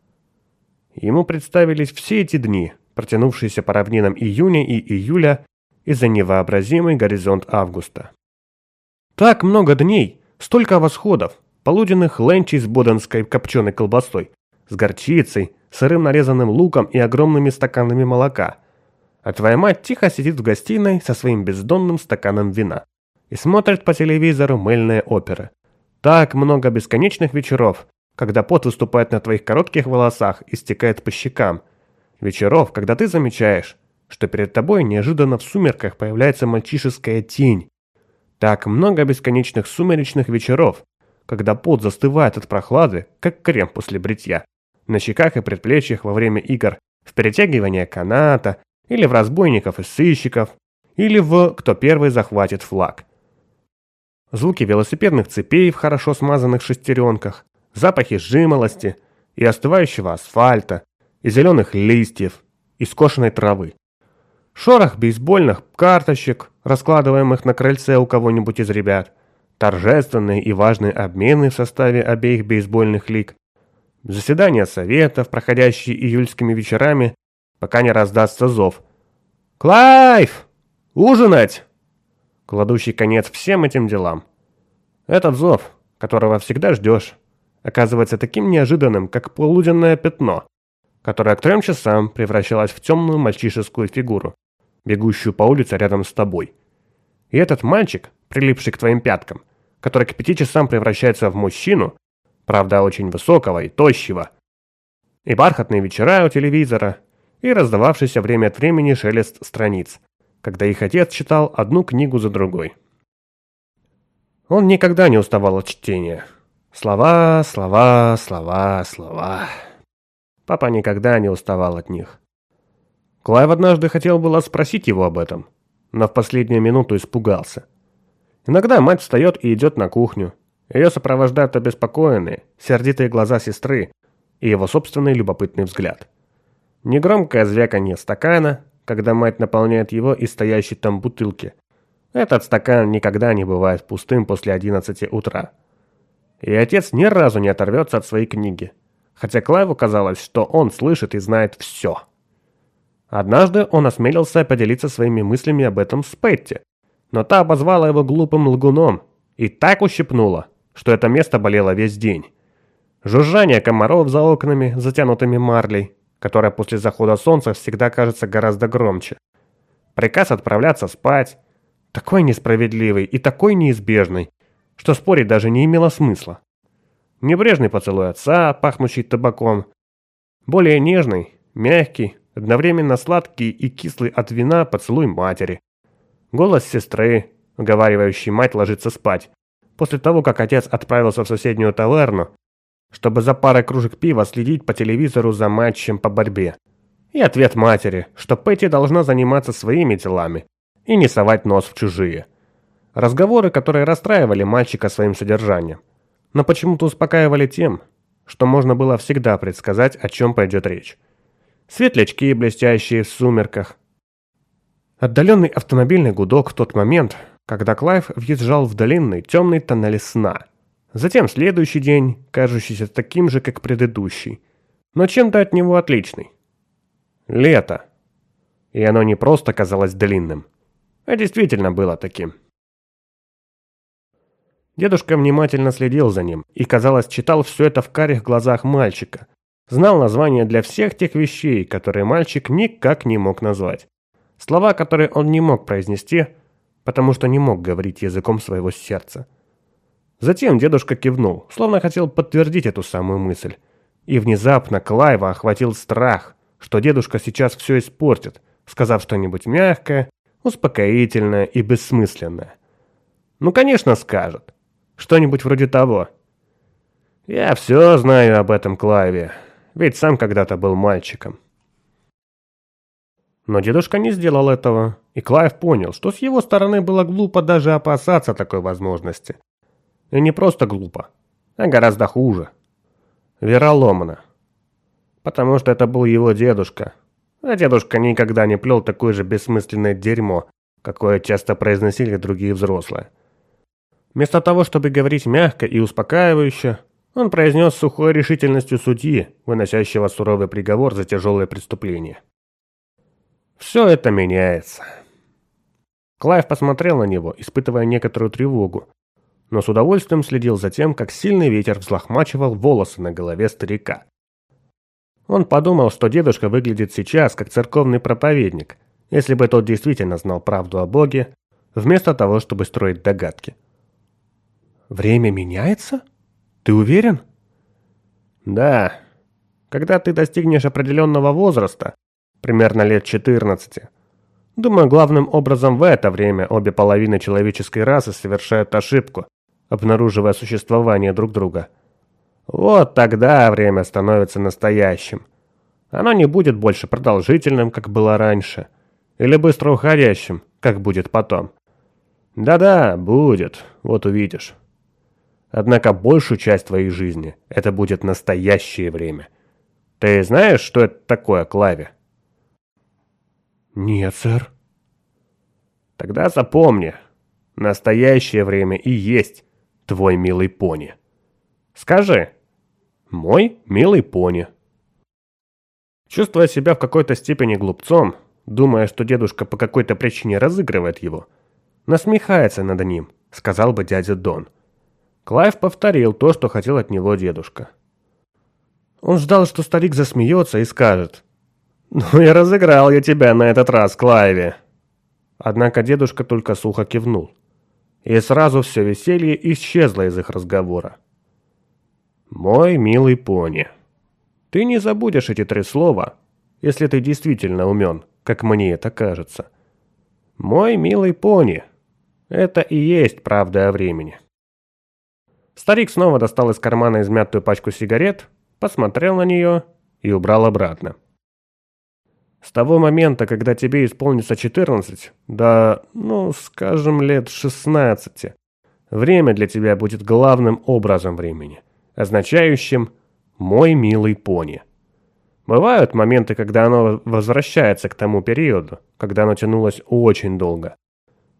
Ему представились все эти дни, протянувшиеся по равнинам июня и июля, и за невообразимый горизонт августа. Так много дней, столько восходов, полуденных ленчей с боденской копченой колбасой, с горчицей, сырым нарезанным луком и огромными стаканами молока. А твоя мать тихо сидит в гостиной со своим бездонным стаканом вина и смотрит по телевизору мыльные оперы. Так много бесконечных вечеров, когда пот выступает на твоих коротких волосах и стекает по щекам. Вечеров, когда ты замечаешь, что перед тобой неожиданно в сумерках появляется мальчишеская тень. Так много бесконечных сумеречных вечеров, когда пот застывает от прохлады, как крем после бритья, на щеках и предплечьях во время игр, в перетягивании каната, или в разбойников и сыщиков, или в «Кто первый захватит флаг». Звуки велосипедных цепей в хорошо смазанных шестеренках, запахи жимолости и остывающего асфальта, и зеленых листьев, и скошенной травы. Шорох бейсбольных карточек, раскладываемых на крыльце у кого-нибудь из ребят, торжественные и важные обмены в составе обеих бейсбольных лиг, заседания советов, проходящие июльскими вечерами, пока не раздастся зов. «Клайв! Ужинать!» кладущий конец всем этим делам. Этот зов, которого всегда ждешь, оказывается таким неожиданным, как полуденное пятно, которое к трем часам превращалось в темную мальчишескую фигуру, бегущую по улице рядом с тобой. И этот мальчик, прилипший к твоим пяткам, который к пяти часам превращается в мужчину, правда очень высокого и тощего, и бархатные вечера у телевизора, и раздававшийся время от времени шелест страниц, когда их отец читал одну книгу за другой. Он никогда не уставал от чтения – Слова, слова, слова, слова. Папа никогда не уставал от них. Клайв однажды хотел было спросить его об этом, но в последнюю минуту испугался. Иногда мать встает и идет на кухню. Ее сопровождают обеспокоенные, сердитые глаза сестры и его собственный любопытный взгляд. Негромкое звяканье стакана, когда мать наполняет его из стоящей там бутылки. Этот стакан никогда не бывает пустым после 11 утра и отец ни разу не оторвется от своей книги, хотя Клайву казалось, что он слышит и знает все. Однажды он осмелился поделиться своими мыслями об этом с Петти, но та обозвала его глупым лгуном и так ущипнула, что это место болело весь день. Жужжание комаров за окнами, затянутыми марлей, которая после захода солнца всегда кажется гораздо громче. Приказ отправляться спать. Такой несправедливый и такой неизбежный, что спорить даже не имело смысла. Небрежный поцелуй отца, пахнущий табаком. Более нежный, мягкий, одновременно сладкий и кислый от вина поцелуй матери. Голос сестры, уговаривающий мать ложиться спать, после того, как отец отправился в соседнюю таверну, чтобы за парой кружек пива следить по телевизору за матчем по борьбе. И ответ матери, что Петти должна заниматься своими делами и не совать нос в чужие. Разговоры, которые расстраивали мальчика своим содержанием, но почему-то успокаивали тем, что можно было всегда предсказать, о чем пойдет речь. Светлячки, блестящие в сумерках. Отдаленный автомобильный гудок в тот момент, когда Клайв въезжал в длинный темный тоннель сна. Затем следующий день, кажущийся таким же, как предыдущий, но чем-то от него отличный. Лето. И оно не просто казалось длинным, а действительно было таким. Дедушка внимательно следил за ним и, казалось, читал все это в карих глазах мальчика. Знал названия для всех тех вещей, которые мальчик никак не мог назвать. Слова, которые он не мог произнести, потому что не мог говорить языком своего сердца. Затем дедушка кивнул, словно хотел подтвердить эту самую мысль. И внезапно Клайва охватил страх – что дедушка сейчас все испортит, сказав что-нибудь мягкое, успокоительное и бессмысленное. Ну, конечно, скажет. Что-нибудь вроде того. Я все знаю об этом, Клайви, ведь сам когда-то был мальчиком. Но дедушка не сделал этого, и Клайв понял, что с его стороны было глупо даже опасаться такой возможности. И не просто глупо, а гораздо хуже. Вероломно потому что это был его дедушка. А дедушка никогда не плел такое же бессмысленное дерьмо, какое часто произносили другие взрослые. Вместо того, чтобы говорить мягко и успокаивающе, он произнес сухой решительностью судьи, выносящего суровый приговор за тяжелое преступление. Все это меняется. Клайв посмотрел на него, испытывая некоторую тревогу, но с удовольствием следил за тем, как сильный ветер взлохмачивал волосы на голове старика. Он подумал, что дедушка выглядит сейчас как церковный проповедник, если бы тот действительно знал правду о Боге, вместо того, чтобы строить догадки. «Время меняется? Ты уверен?» «Да. Когда ты достигнешь определенного возраста, примерно лет 14, думаю, главным образом в это время обе половины человеческой расы совершают ошибку, обнаруживая существование друг друга – вот тогда время становится настоящим. Оно не будет больше продолжительным, как было раньше, или быстро уходящим, как будет потом. Да-да, будет, вот увидишь. Однако большую часть твоей жизни это будет настоящее время. Ты знаешь, что это такое, Клави? Нет, сэр. Тогда запомни, настоящее время и есть твой милый пони. Скажи. Мой милый пони. Чувствуя себя в какой-то степени глупцом, думая, что дедушка по какой-то причине разыгрывает его, насмехается над ним, сказал бы дядя Дон. Клайв повторил то, что хотел от него дедушка. Он ждал, что старик засмеется и скажет. «Ну и разыграл я тебя на этот раз, Клайве!» Однако дедушка только сухо кивнул. И сразу все веселье исчезло из их разговора. «Мой милый пони, ты не забудешь эти три слова, если ты действительно умен, как мне это кажется. Мой милый пони, это и есть правда о времени». Старик снова достал из кармана измятую пачку сигарет, посмотрел на нее и убрал обратно. С того момента, когда тебе исполнится 14, до, ну, скажем, лет 16, время для тебя будет главным образом времени – означающим «мой милый пони». Бывают моменты, когда оно возвращается к тому периоду, когда оно тянулось очень долго.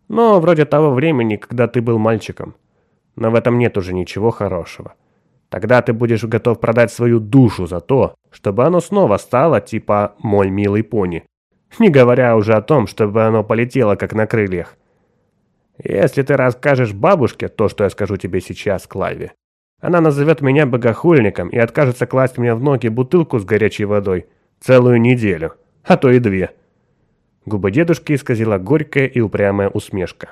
Но вроде того времени, когда ты был мальчиком. Но в этом нет уже ничего хорошего. Тогда ты будешь готов продать свою душу за то, чтобы оно снова стало типа «мой милый пони». Не говоря уже о том, чтобы оно полетело как на крыльях. Если ты расскажешь бабушке то, что я скажу тебе сейчас, Клайве, она назовет меня богохульником и откажется класть мне в ноги бутылку с горячей водой целую неделю, а то и две. Губы дедушки исказила горькая и упрямая усмешка.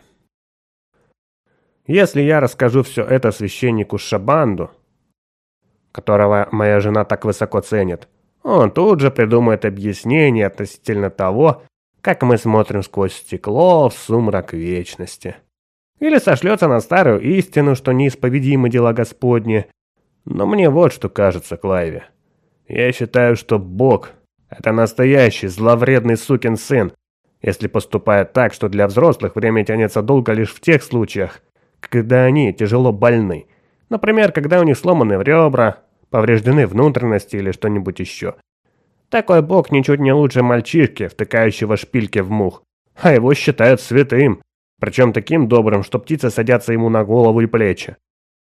Если я расскажу все это священнику Шабанду, которого моя жена так высоко ценит, он тут же придумает объяснение относительно того, как мы смотрим сквозь стекло в сумрак вечности. Или сошлется на старую истину, что неисповедимы дела Господни. Но мне вот что кажется, Клайве. Я считаю, что Бог – это настоящий зловредный сукин сын, если поступает так, что для взрослых время тянется долго лишь в тех случаях, когда они тяжело больны. Например, когда у них сломаны ребра, повреждены внутренности или что-нибудь еще. Такой бог ничуть не лучше мальчишки, втыкающего шпильки в мух. А его считают святым, причем таким добрым, что птицы садятся ему на голову и плечи.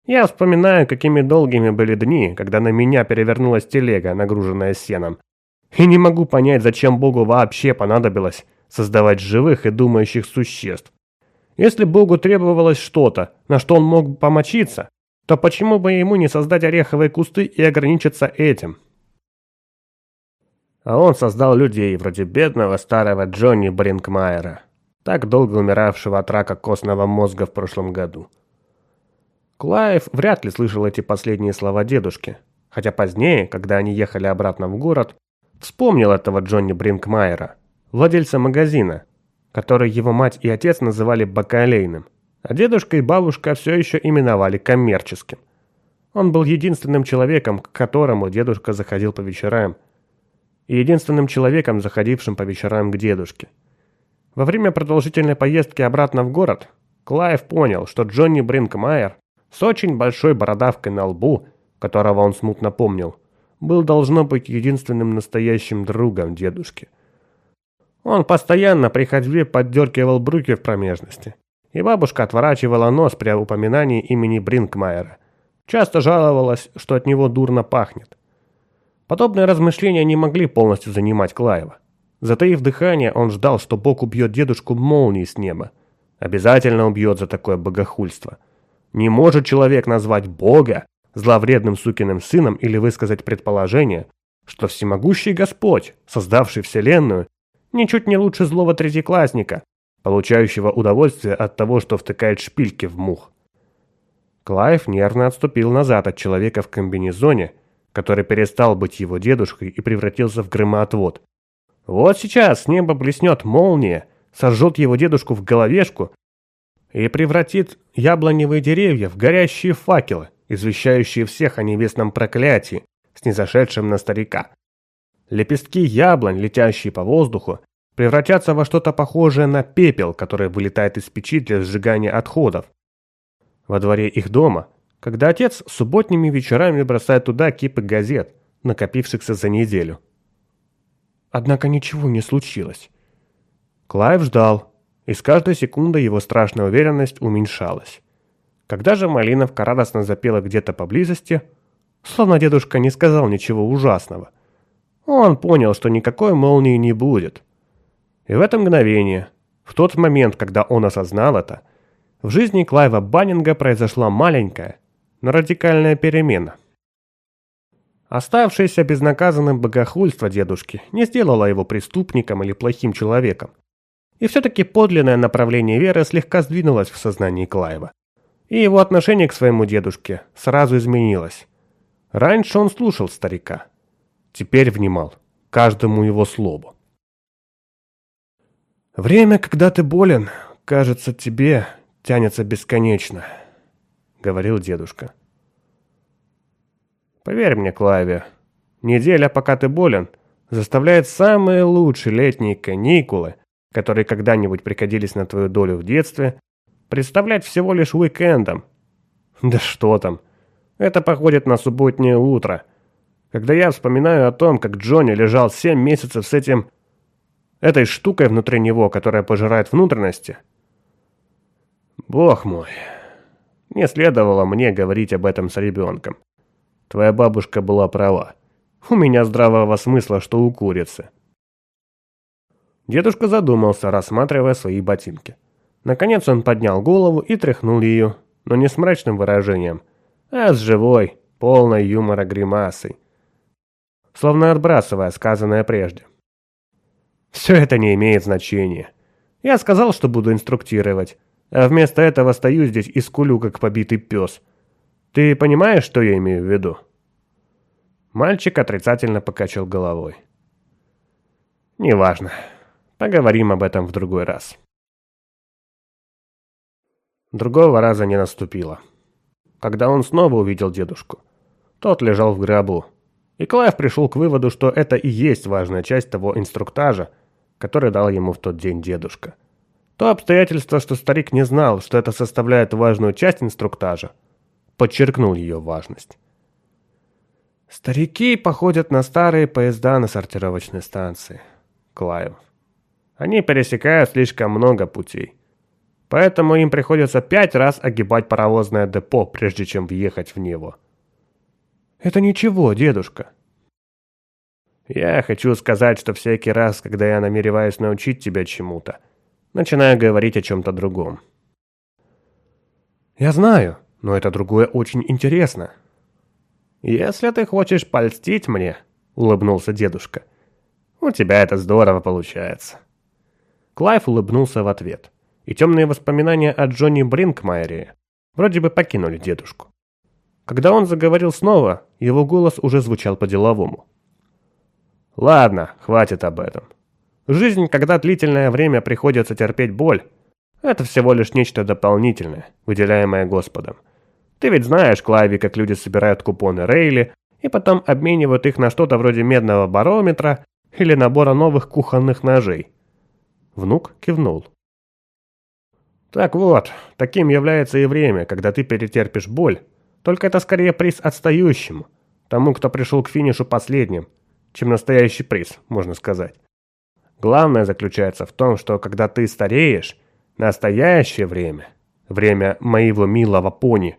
Я вспоминаю, какими долгими были дни, когда на меня перевернулась телега, нагруженная сеном. И не могу понять, зачем Богу вообще понадобилось создавать живых и думающих существ. Если Богу требовалось что-то, на что он мог помочиться, то почему бы ему не создать ореховые кусты и ограничиться этим? А он создал людей, вроде бедного старого Джонни Бринкмайера, так долго умиравшего от рака костного мозга в прошлом году. Клайв вряд ли слышал эти последние слова дедушки, хотя позднее, когда они ехали обратно в город, вспомнил этого Джонни Бринкмайера, владельца магазина, который его мать и отец называли бакалейным, а дедушка и бабушка все еще именовали коммерческим. Он был единственным человеком, к которому дедушка заходил по вечерам, и единственным человеком, заходившим по вечерам к дедушке. Во время продолжительной поездки обратно в город, Клайв понял, что Джонни Бринкмайер с очень большой бородавкой на лбу, которого он смутно помнил, был должно быть единственным настоящим другом дедушки – он постоянно при ходьбе поддергивал брюки в промежности, и бабушка отворачивала нос при упоминании имени Бринкмайера. Часто жаловалась, что от него дурно пахнет. Подобные размышления не могли полностью занимать Клаева. Затаив дыхание, он ждал, что Бог убьет дедушку молнией с неба. Обязательно убьет за такое богохульство. Не может человек назвать Бога зловредным сукиным сыном или высказать предположение, что всемогущий Господь, создавший Вселенную, ничуть не лучше злого третьеклассника, получающего удовольствие от того, что втыкает шпильки в мух. Клайв нервно отступил назад от человека в комбинезоне, который перестал быть его дедушкой и превратился в громоотвод. Вот сейчас с неба блеснет молния, сожжет его дедушку в головешку и превратит яблоневые деревья в горящие факелы, извещающие всех о небесном проклятии, снизошедшем на старика. Лепестки яблонь, летящие по воздуху, превратятся во что-то похожее на пепел, который вылетает из печи для сжигания отходов. Во дворе их дома, когда отец субботними вечерами бросает туда кипы газет, накопившихся за неделю. Однако ничего не случилось. Клайв ждал, и с каждой секундой его страшная уверенность уменьшалась. Когда же Малиновка радостно запела где-то поблизости, словно дедушка не сказал ничего ужасного – он понял, что никакой молнии не будет. И в это мгновение, в тот момент, когда он осознал это, в жизни Клайва Баннинга произошла маленькая, но радикальная перемена. Оставшееся безнаказанным богохульство дедушки не сделало его преступником или плохим человеком. И все-таки подлинное направление веры слегка сдвинулось в сознании Клайва. И его отношение к своему дедушке сразу изменилось. Раньше он слушал старика – теперь внимал каждому его слову. «Время, когда ты болен, кажется, тебе тянется бесконечно», — говорил дедушка. «Поверь мне, Клавия, неделя, пока ты болен, заставляет самые лучшие летние каникулы, которые когда-нибудь приходились на твою долю в детстве, представлять всего лишь уикендом. Да что там, это походит на субботнее утро» Когда я вспоминаю о том, как Джонни лежал семь месяцев с этим... этой штукой внутри него, которая пожирает внутренности... Бог мой, не следовало мне говорить об этом с ребенком. Твоя бабушка была права. У меня здравого смысла, что у курицы. Дедушка задумался, рассматривая свои ботинки. Наконец он поднял голову и тряхнул ее, но не с мрачным выражением, а с живой, полной юмора гримасой словно отбрасывая сказанное прежде. Все это не имеет значения. Я сказал, что буду инструктировать, а вместо этого стою здесь и скулю, как побитый пес. Ты понимаешь, что я имею в виду?» Мальчик отрицательно покачал головой. «Неважно. Поговорим об этом в другой раз». Другого раза не наступило. Когда он снова увидел дедушку, тот лежал в гробу, и Клайв пришел к выводу, что это и есть важная часть того инструктажа, который дал ему в тот день дедушка. То обстоятельство, что старик не знал, что это составляет важную часть инструктажа, подчеркнул ее важность. Старики походят на старые поезда на сортировочной станции. Клайв. Они пересекают слишком много путей. Поэтому им приходится пять раз огибать паровозное депо, прежде чем въехать в него. Это ничего, дедушка. Я хочу сказать, что всякий раз, когда я намереваюсь научить тебя чему-то, начинаю говорить о чем-то другом. Я знаю, но это другое очень интересно. «Если ты хочешь польстить мне», — улыбнулся дедушка, — «у тебя это здорово получается». Клайв улыбнулся в ответ, и темные воспоминания о Джонни Бринкмайере вроде бы покинули дедушку. Когда он заговорил снова, его голос уже звучал по-деловому. «Ладно, хватит об этом. Жизнь, когда длительное время приходится терпеть боль, это всего лишь нечто дополнительное, выделяемое Господом. Ты ведь знаешь, Клайви, как люди собирают купоны Рейли и потом обменивают их на что-то вроде медного барометра или набора новых кухонных ножей. Внук кивнул. Так вот, таким является и время, когда ты перетерпишь боль, только это скорее приз отстающему, тому, кто пришел к финишу последним, чем настоящий приз, можно сказать. Главное заключается в том, что когда ты стареешь, настоящее время, время моего милого пони,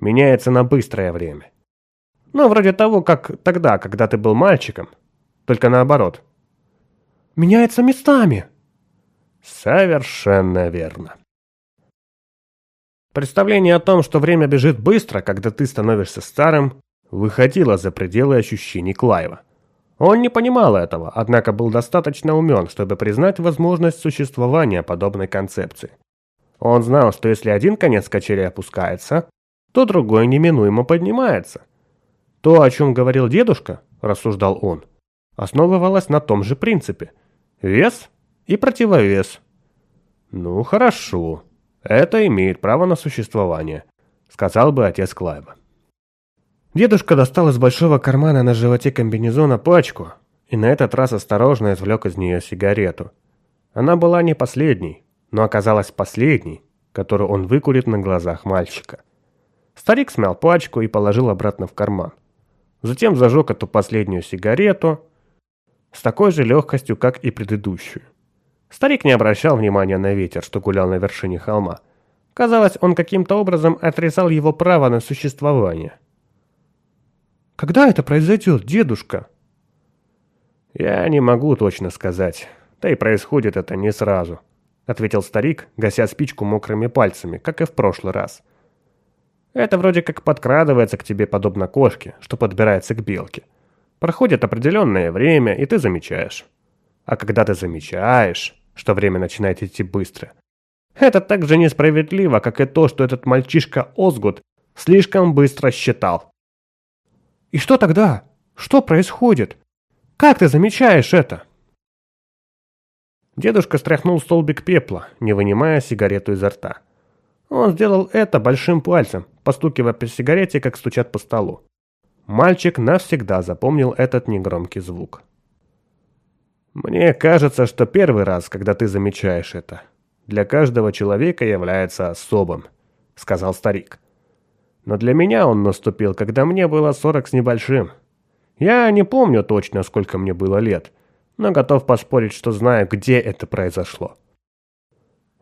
меняется на быстрое время. Ну, вроде того, как тогда, когда ты был мальчиком. Только наоборот. Меняется местами. Совершенно верно. Представление о том, что время бежит быстро, когда ты становишься старым, выходило за пределы ощущений Клайва. Он не понимал этого, однако был достаточно умен, чтобы признать возможность существования подобной концепции. Он знал, что если один конец качели опускается, то другой неминуемо поднимается. То, о чем говорил дедушка, рассуждал он, основывалось на том же принципе. Вес и противовес. Ну, хорошо. Это имеет право на существование, сказал бы отец Клайва. Дедушка достал из большого кармана на животе комбинезона пачку и на этот раз осторожно извлек из нее сигарету. Она была не последней, но оказалась последней, которую он выкурит на глазах мальчика. Старик смял пачку и положил обратно в карман. Затем зажег эту последнюю сигарету с такой же легкостью, как и предыдущую. Старик не обращал внимания на ветер, что гулял на вершине холма. Казалось, он каким-то образом отрезал его право на существование. «Когда это произойдет, дедушка?» «Я не могу точно сказать. Да и происходит это не сразу», — ответил старик, гася спичку мокрыми пальцами, как и в прошлый раз. Это вроде как подкрадывается к тебе подобно кошке, что подбирается к белке. Проходит определенное время, и ты замечаешь. А когда ты замечаешь, что время начинает идти быстро, это так же несправедливо, как и то, что этот мальчишка Озгуд слишком быстро считал. И что тогда? Что происходит? Как ты замечаешь это? Дедушка стряхнул столбик пепла, не вынимая сигарету изо рта. Он сделал это большим пальцем, постукивая по сигарете, как стучат по столу. Мальчик навсегда запомнил этот негромкий звук. «Мне кажется, что первый раз, когда ты замечаешь это, для каждого человека является особым», — сказал старик. «Но для меня он наступил, когда мне было сорок с небольшим. Я не помню точно, сколько мне было лет, но готов поспорить, что знаю, где это произошло.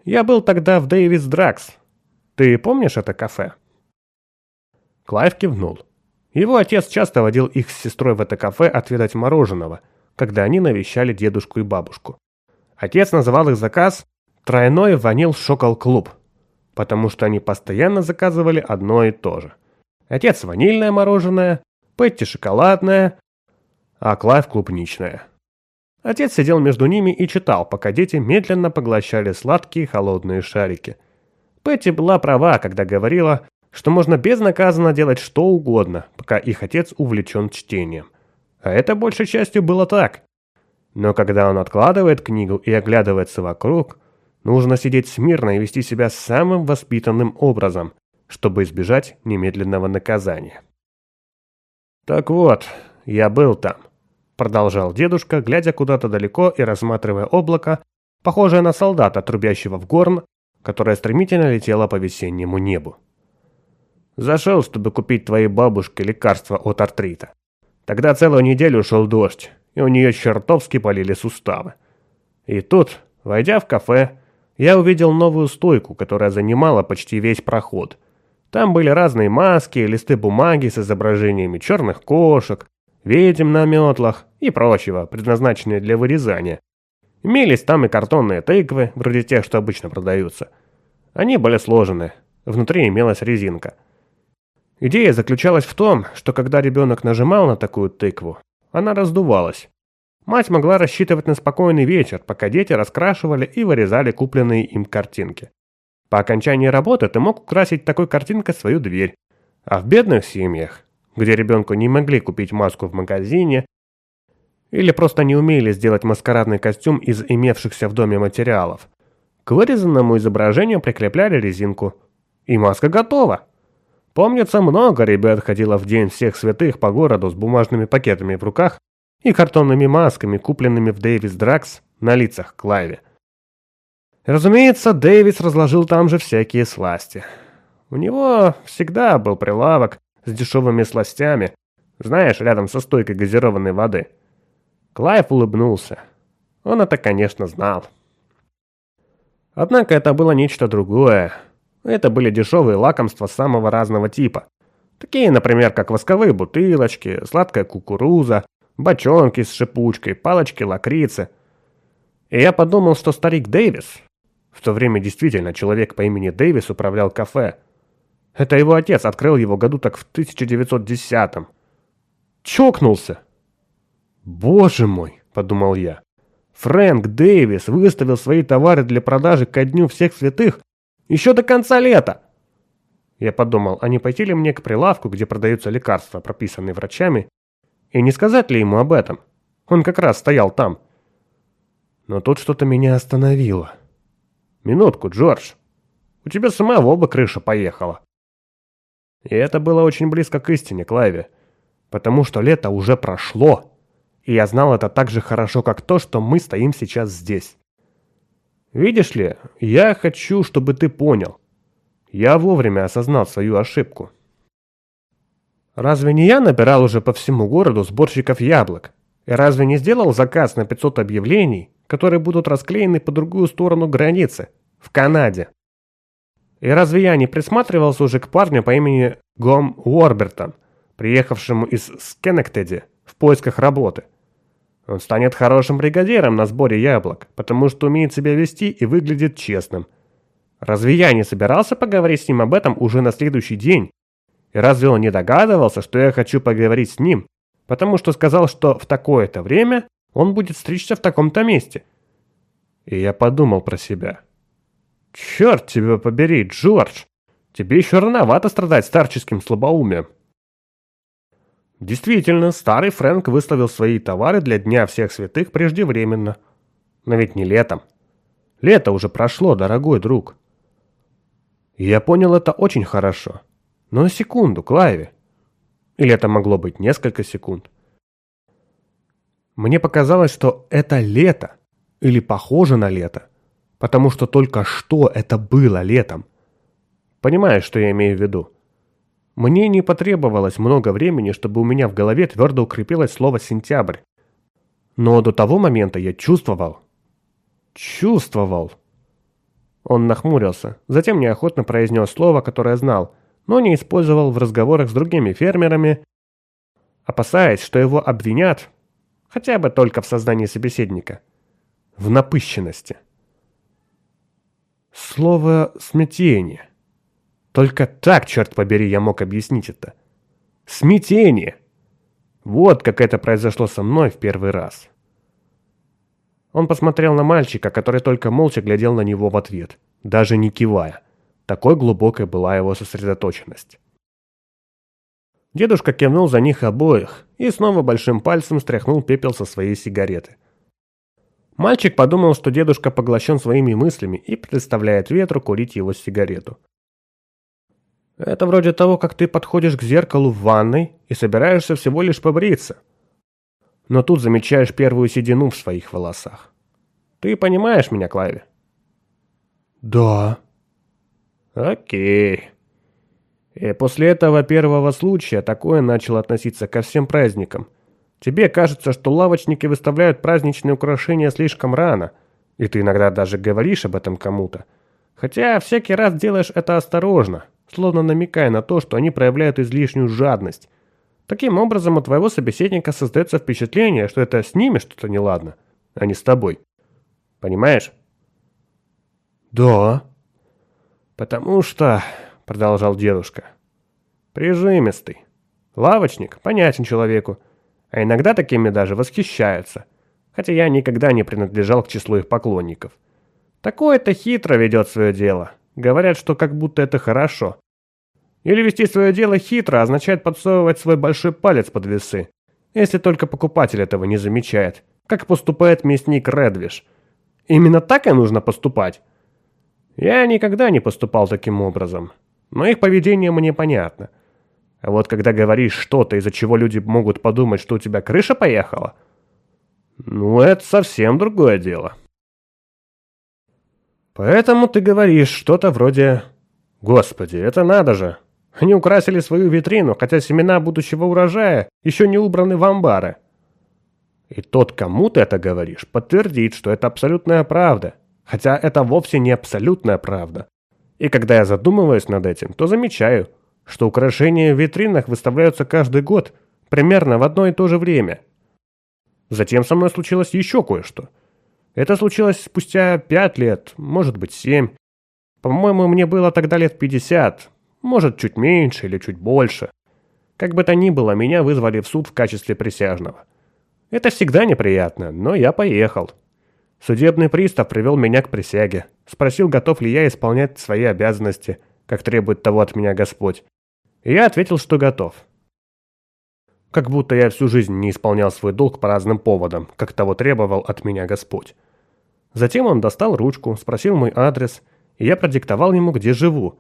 Я был тогда в Дэвис Дракс, ты помнишь это кафе?» Клайв кивнул. Его отец часто водил их с сестрой в это кафе отведать мороженого, когда они навещали дедушку и бабушку. Отец называл их заказ «тройной ванил шокол-клуб», потому что они постоянно заказывали одно и то же. Отец ванильное мороженое, Петти шоколадное, а Клайв клубничное. Отец сидел между ними и читал, пока дети медленно поглощали сладкие холодные шарики. Петти была права, когда говорила, что можно безнаказанно делать что угодно, пока их отец увлечен чтением. А это большей частью было так. Но когда он откладывает книгу и оглядывается вокруг, нужно сидеть смирно и вести себя самым воспитанным образом, чтобы избежать немедленного наказания. «Так вот, я был там», — продолжал дедушка, глядя куда-то далеко и рассматривая облако, похожее на солдата, трубящего в горн, которое стремительно летело по весеннему небу. Зашел, чтобы купить твоей бабушке лекарство от артрита. Тогда целую неделю шел дождь, и у нее чертовски болели суставы. И тут, войдя в кафе, я увидел новую стойку, которая занимала почти весь проход. Там были разные маски, листы бумаги с изображениями черных кошек, ведьм на метлах и прочего, предназначенные для вырезания. Имелись там и картонные тыквы, вроде тех, что обычно продаются. Они были сложены, внутри имелась резинка – Идея заключалась в том, что когда ребенок нажимал на такую тыкву, она раздувалась. Мать могла рассчитывать на спокойный вечер, пока дети раскрашивали и вырезали купленные им картинки. По окончании работы ты мог украсить такой картинкой свою дверь. А в бедных семьях, где ребенку не могли купить маску в магазине, или просто не умели сделать маскарадный костюм из имевшихся в доме материалов, к вырезанному изображению прикрепляли резинку. И маска готова. Помнится, много ребят ходило в День всех святых по городу с бумажными пакетами в руках и картонными масками, купленными в Дэвис Дракс на лицах Клайве. Разумеется, Дэвис разложил там же всякие сласти. У него всегда был прилавок с дешевыми сластями, знаешь, рядом со стойкой газированной воды. Клайв улыбнулся. Он это, конечно, знал. Однако это было нечто другое. Это были дешевые лакомства самого разного типа. Такие, например, как восковые бутылочки, сладкая кукуруза, бочонки с шипучкой, палочки лакрицы. И я подумал, что старик Дэвис, в то время действительно человек по имени Дэвис управлял кафе. Это его отец открыл его году так в 1910-м. Чокнулся. Боже мой, подумал я. Фрэнк Дэвис выставил свои товары для продажи ко дню всех святых еще до конца лета!» Я подумал, а не пойти ли мне к прилавку, где продаются лекарства, прописанные врачами, и не сказать ли ему об этом? Он как раз стоял там. Но тут что-то меня остановило. «Минутку, Джордж. У тебя самого бы крыша поехала». И это было очень близко к истине, Клайве, потому что лето уже прошло, и я знал это так же хорошо, как то, что мы стоим сейчас здесь. Видишь ли, я хочу, чтобы ты понял. Я вовремя осознал свою ошибку. Разве не я набирал уже по всему городу сборщиков яблок? И разве не сделал заказ на 500 объявлений, которые будут расклеены по другую сторону границы, в Канаде? И разве я не присматривался уже к парню по имени Гом Уорбертон, приехавшему из Скенектеди в поисках работы? Он станет хорошим бригадиром на сборе яблок, потому что умеет себя вести и выглядит честным. Разве я не собирался поговорить с ним об этом уже на следующий день? И разве он не догадывался, что я хочу поговорить с ним, потому что сказал, что в такое-то время он будет стричься в таком-то месте? И я подумал про себя. Черт тебя побери, Джордж! Тебе еще рановато страдать старческим слабоумием. Действительно, старый Фрэнк выставил свои товары для Дня всех святых преждевременно. Но ведь не летом. Лето уже прошло, дорогой друг. Я понял это очень хорошо. Но секунду, Клайве. Или это могло быть несколько секунд. Мне показалось, что это лето. Или похоже на лето. Потому что только что это было летом. Понимаешь, что я имею в виду? Мне не потребовалось много времени, чтобы у меня в голове твердо укрепилось слово «сентябрь». Но до того момента я чувствовал. Чувствовал. Он нахмурился, затем неохотно произнес слово, которое знал, но не использовал в разговорах с другими фермерами, опасаясь, что его обвинят, хотя бы только в сознании собеседника, в напыщенности. Слово «смятение». Только так, черт побери, я мог объяснить это. Смятение! Вот как это произошло со мной в первый раз. Он посмотрел на мальчика, который только молча глядел на него в ответ, даже не кивая. Такой глубокой была его сосредоточенность. Дедушка кивнул за них обоих и снова большим пальцем стряхнул пепел со своей сигареты. Мальчик подумал, что дедушка поглощен своими мыслями и предоставляет ветру курить его сигарету. Это вроде того, как ты подходишь к зеркалу в ванной и собираешься всего лишь побриться. Но тут замечаешь первую седину в своих волосах. Ты понимаешь меня, Клайви? Да. Окей. И после этого первого случая такое начало относиться ко всем праздникам. Тебе кажется, что лавочники выставляют праздничные украшения слишком рано, и ты иногда даже говоришь об этом кому-то. Хотя всякий раз делаешь это осторожно, словно намекая на то, что они проявляют излишнюю жадность. Таким образом, у твоего собеседника создается впечатление, что это с ними что-то неладно, а не с тобой. Понимаешь? Да. Потому что, продолжал дедушка, прижимистый. Лавочник, понятен человеку, а иногда такими даже восхищаются, хотя я никогда не принадлежал к числу их поклонников. Такое-то хитро ведет свое дело, Говорят, что как будто это хорошо. Или вести свое дело хитро означает подсовывать свой большой палец под весы, если только покупатель этого не замечает, как поступает мясник Редвиш. Именно так и нужно поступать. Я никогда не поступал таким образом, но их поведение мне понятно. А вот когда говоришь что-то, из-за чего люди могут подумать, что у тебя крыша поехала, ну это совсем другое дело. Поэтому ты говоришь что-то вроде «Господи, это надо же! Они украсили свою витрину, хотя семена будущего урожая еще не убраны в амбары». И тот, кому ты это говоришь, подтвердит, что это абсолютная правда, хотя это вовсе не абсолютная правда. И когда я задумываюсь над этим, то замечаю, что украшения в витринах выставляются каждый год, примерно в одно и то же время. Затем со мной случилось еще кое-что – это случилось спустя пять лет, может быть семь. По-моему, мне было тогда лет пятьдесят, может чуть меньше или чуть больше. Как бы то ни было, меня вызвали в суд в качестве присяжного. Это всегда неприятно, но я поехал. Судебный пристав привел меня к присяге, спросил, готов ли я исполнять свои обязанности, как требует того от меня Господь. И я ответил, что готов. Как будто я всю жизнь не исполнял свой долг по разным поводам, как того требовал от меня Господь. Затем он достал ручку, спросил мой адрес, и я продиктовал ему, где живу,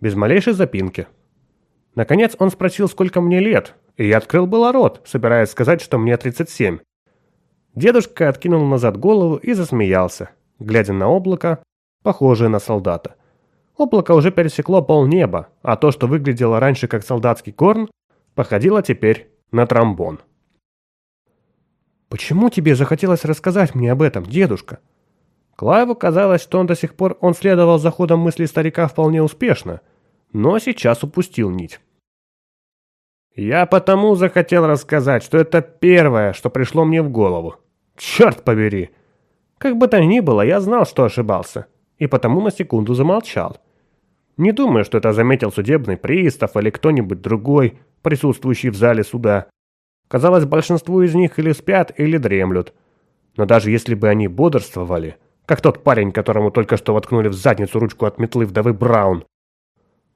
без малейшей запинки. Наконец он спросил, сколько мне лет, и я открыл было рот, собираясь сказать, что мне 37. Дедушка откинул назад голову и засмеялся, глядя на облако, похожее на солдата. Облако уже пересекло полнеба, а то, что выглядело раньше как солдатский корн, походило теперь на тромбон. «Почему тебе захотелось рассказать мне об этом, дедушка?» Клайву казалось, что он до сих пор он следовал за ходом мысли старика вполне успешно, но сейчас упустил нить. Я потому захотел рассказать, что это первое, что пришло мне в голову. Черт побери! Как бы то ни было, я знал, что ошибался, и потому на секунду замолчал. Не думаю, что это заметил судебный пристав или кто-нибудь другой, присутствующий в зале суда. Казалось, большинство из них или спят, или дремлют. Но даже если бы они бодрствовали, как тот парень, которому только что воткнули в задницу ручку от метлы вдовы Браун.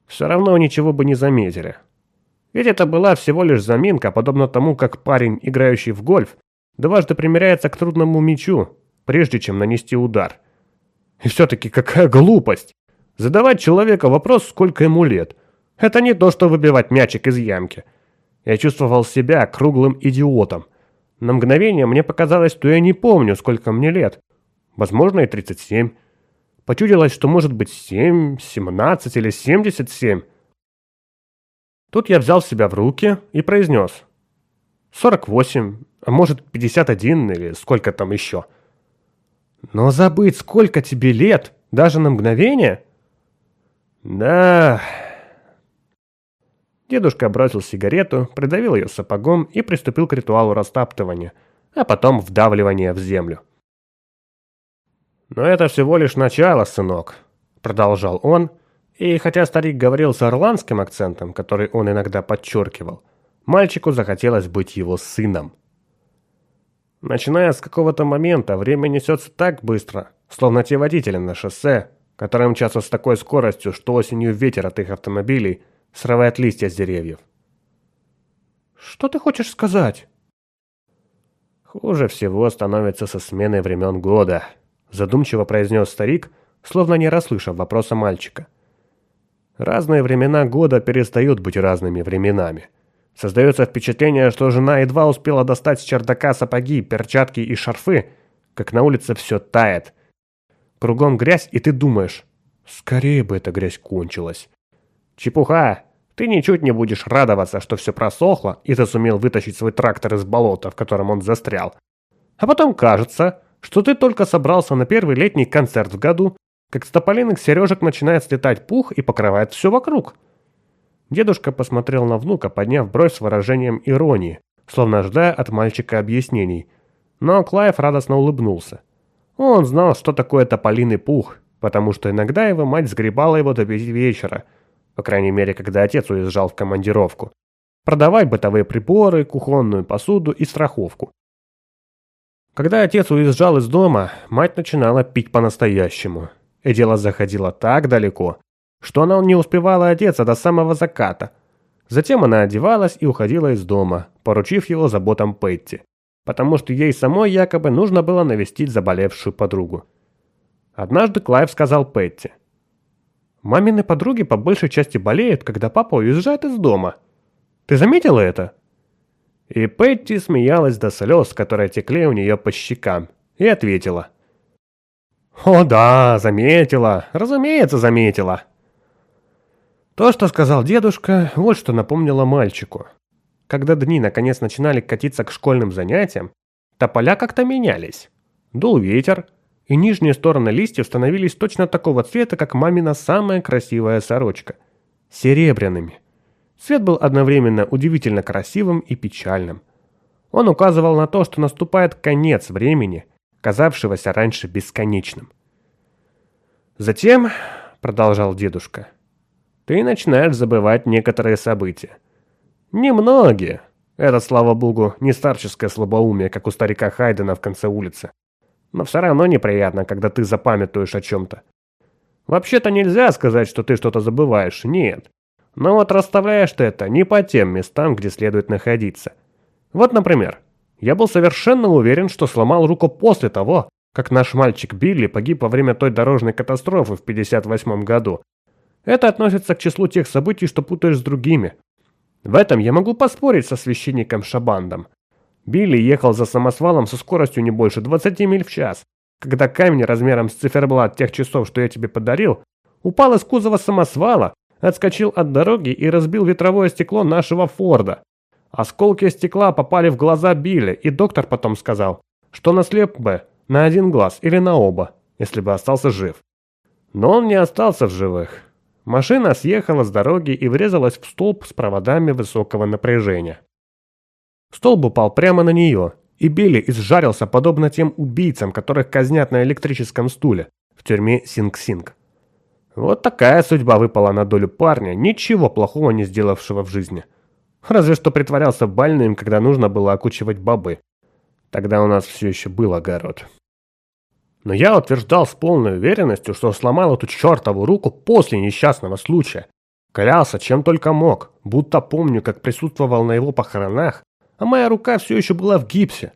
Все равно ничего бы не заметили. Ведь это была всего лишь заминка, подобно тому, как парень, играющий в гольф, дважды примеряется к трудному мячу, прежде чем нанести удар. И все-таки какая глупость! Задавать человеку вопрос, сколько ему лет. Это не то, что выбивать мячик из ямки. Я чувствовал себя круглым идиотом. На мгновение мне показалось, что я не помню, сколько мне лет возможно и 37. Почудилось, что может быть 7, 17 или 77. Тут я взял себя в руки и произнес. 48, а может 51 или сколько там еще. Но забыть, сколько тебе лет, даже на мгновение? Да... Дедушка бросил сигарету, придавил ее сапогом и приступил к ритуалу растаптывания, а потом вдавливания в землю. «Но это всего лишь начало, сынок», — продолжал он, и хотя старик говорил с ирландским акцентом, который он иногда подчеркивал, мальчику захотелось быть его сыном. Начиная с какого-то момента, время несется так быстро, словно те водители на шоссе, которые мчатся с такой скоростью, что осенью ветер от их автомобилей срывает листья с деревьев. Что ты хочешь сказать? Хуже всего становится со сменой времен года, задумчиво произнес старик, словно не расслышав вопроса мальчика. Разные времена года перестают быть разными временами. Создается впечатление, что жена едва успела достать с чердака сапоги, перчатки и шарфы, как на улице все тает. Кругом грязь, и ты думаешь, скорее бы эта грязь кончилась. Чепуха! Ты ничуть не будешь радоваться, что все просохло, и ты сумел вытащить свой трактор из болота, в котором он застрял. А потом кажется, что ты только собрался на первый летний концерт в году, как с тополиных сережек начинает слетать пух и покрывает все вокруг. Дедушка посмотрел на внука, подняв бровь с выражением иронии, словно ожидая от мальчика объяснений. Но Клайв радостно улыбнулся. Он знал, что такое тополиный пух, потому что иногда его мать сгребала его до пяти вечера, по крайней мере, когда отец уезжал в командировку, продавать бытовые приборы, кухонную посуду и страховку. Когда отец уезжал из дома, мать начинала пить по-настоящему, и дело заходило так далеко, что она не успевала одеться до самого заката. Затем она одевалась и уходила из дома, поручив его заботам Петти, потому что ей самой якобы нужно было навестить заболевшую подругу. Однажды Клайв сказал Петти. «Мамины подруги по большей части болеют, когда папа уезжает из дома. Ты заметила это?» И Петти смеялась до слез, которые текли у нее по щекам, и ответила. «О да, заметила, разумеется, заметила». То, что сказал дедушка, вот что напомнило мальчику. Когда дни наконец начинали катиться к школьным занятиям, тополя как-то менялись. Дул ветер, и нижние стороны листьев становились точно такого цвета, как мамина самая красивая сорочка. Серебряными. Цвет был одновременно удивительно красивым и печальным. Он указывал на то, что наступает конец времени, казавшегося раньше бесконечным. Затем, продолжал дедушка, — ты начинаешь забывать некоторые события. Немногие. Это, слава богу, не старческое слабоумие, как у старика Хайдена в конце улицы. Но все равно неприятно, когда ты запамятуешь о чем-то. Вообще-то нельзя сказать, что ты что-то забываешь, нет. Но вот расставляешь ты это не по тем местам, где следует находиться. Вот, например, я был совершенно уверен, что сломал руку после того, как наш мальчик Билли погиб во время той дорожной катастрофы в 58 году, это относится к числу тех событий, что путаешь с другими. В этом я могу поспорить со священником Шабандом. Билли ехал за самосвалом со скоростью не больше 20 миль в час, когда камень размером с циферблат тех часов, что я тебе подарил, упал из кузова самосвала, отскочил от дороги и разбил ветровое стекло нашего Форда. Осколки стекла попали в глаза Билли, и доктор потом сказал, что наслеп бы на один глаз или на оба, если бы остался жив. Но он не остался в живых. Машина съехала с дороги и врезалась в столб с проводами высокого напряжения. Столб упал прямо на нее, и Билли изжарился подобно тем убийцам, которых казнят на электрическом стуле в тюрьме Синг-Синг. Вот такая судьба выпала на долю парня, ничего плохого не сделавшего в жизни. Разве что притворялся больным, когда нужно было окучивать бобы. Тогда у нас все еще был огород. Но я утверждал с полной уверенностью, что сломал эту чертову руку после несчастного случая. Клялся, чем только мог, будто помню, как присутствовал на его похоронах, а моя рука все еще была в гипсе.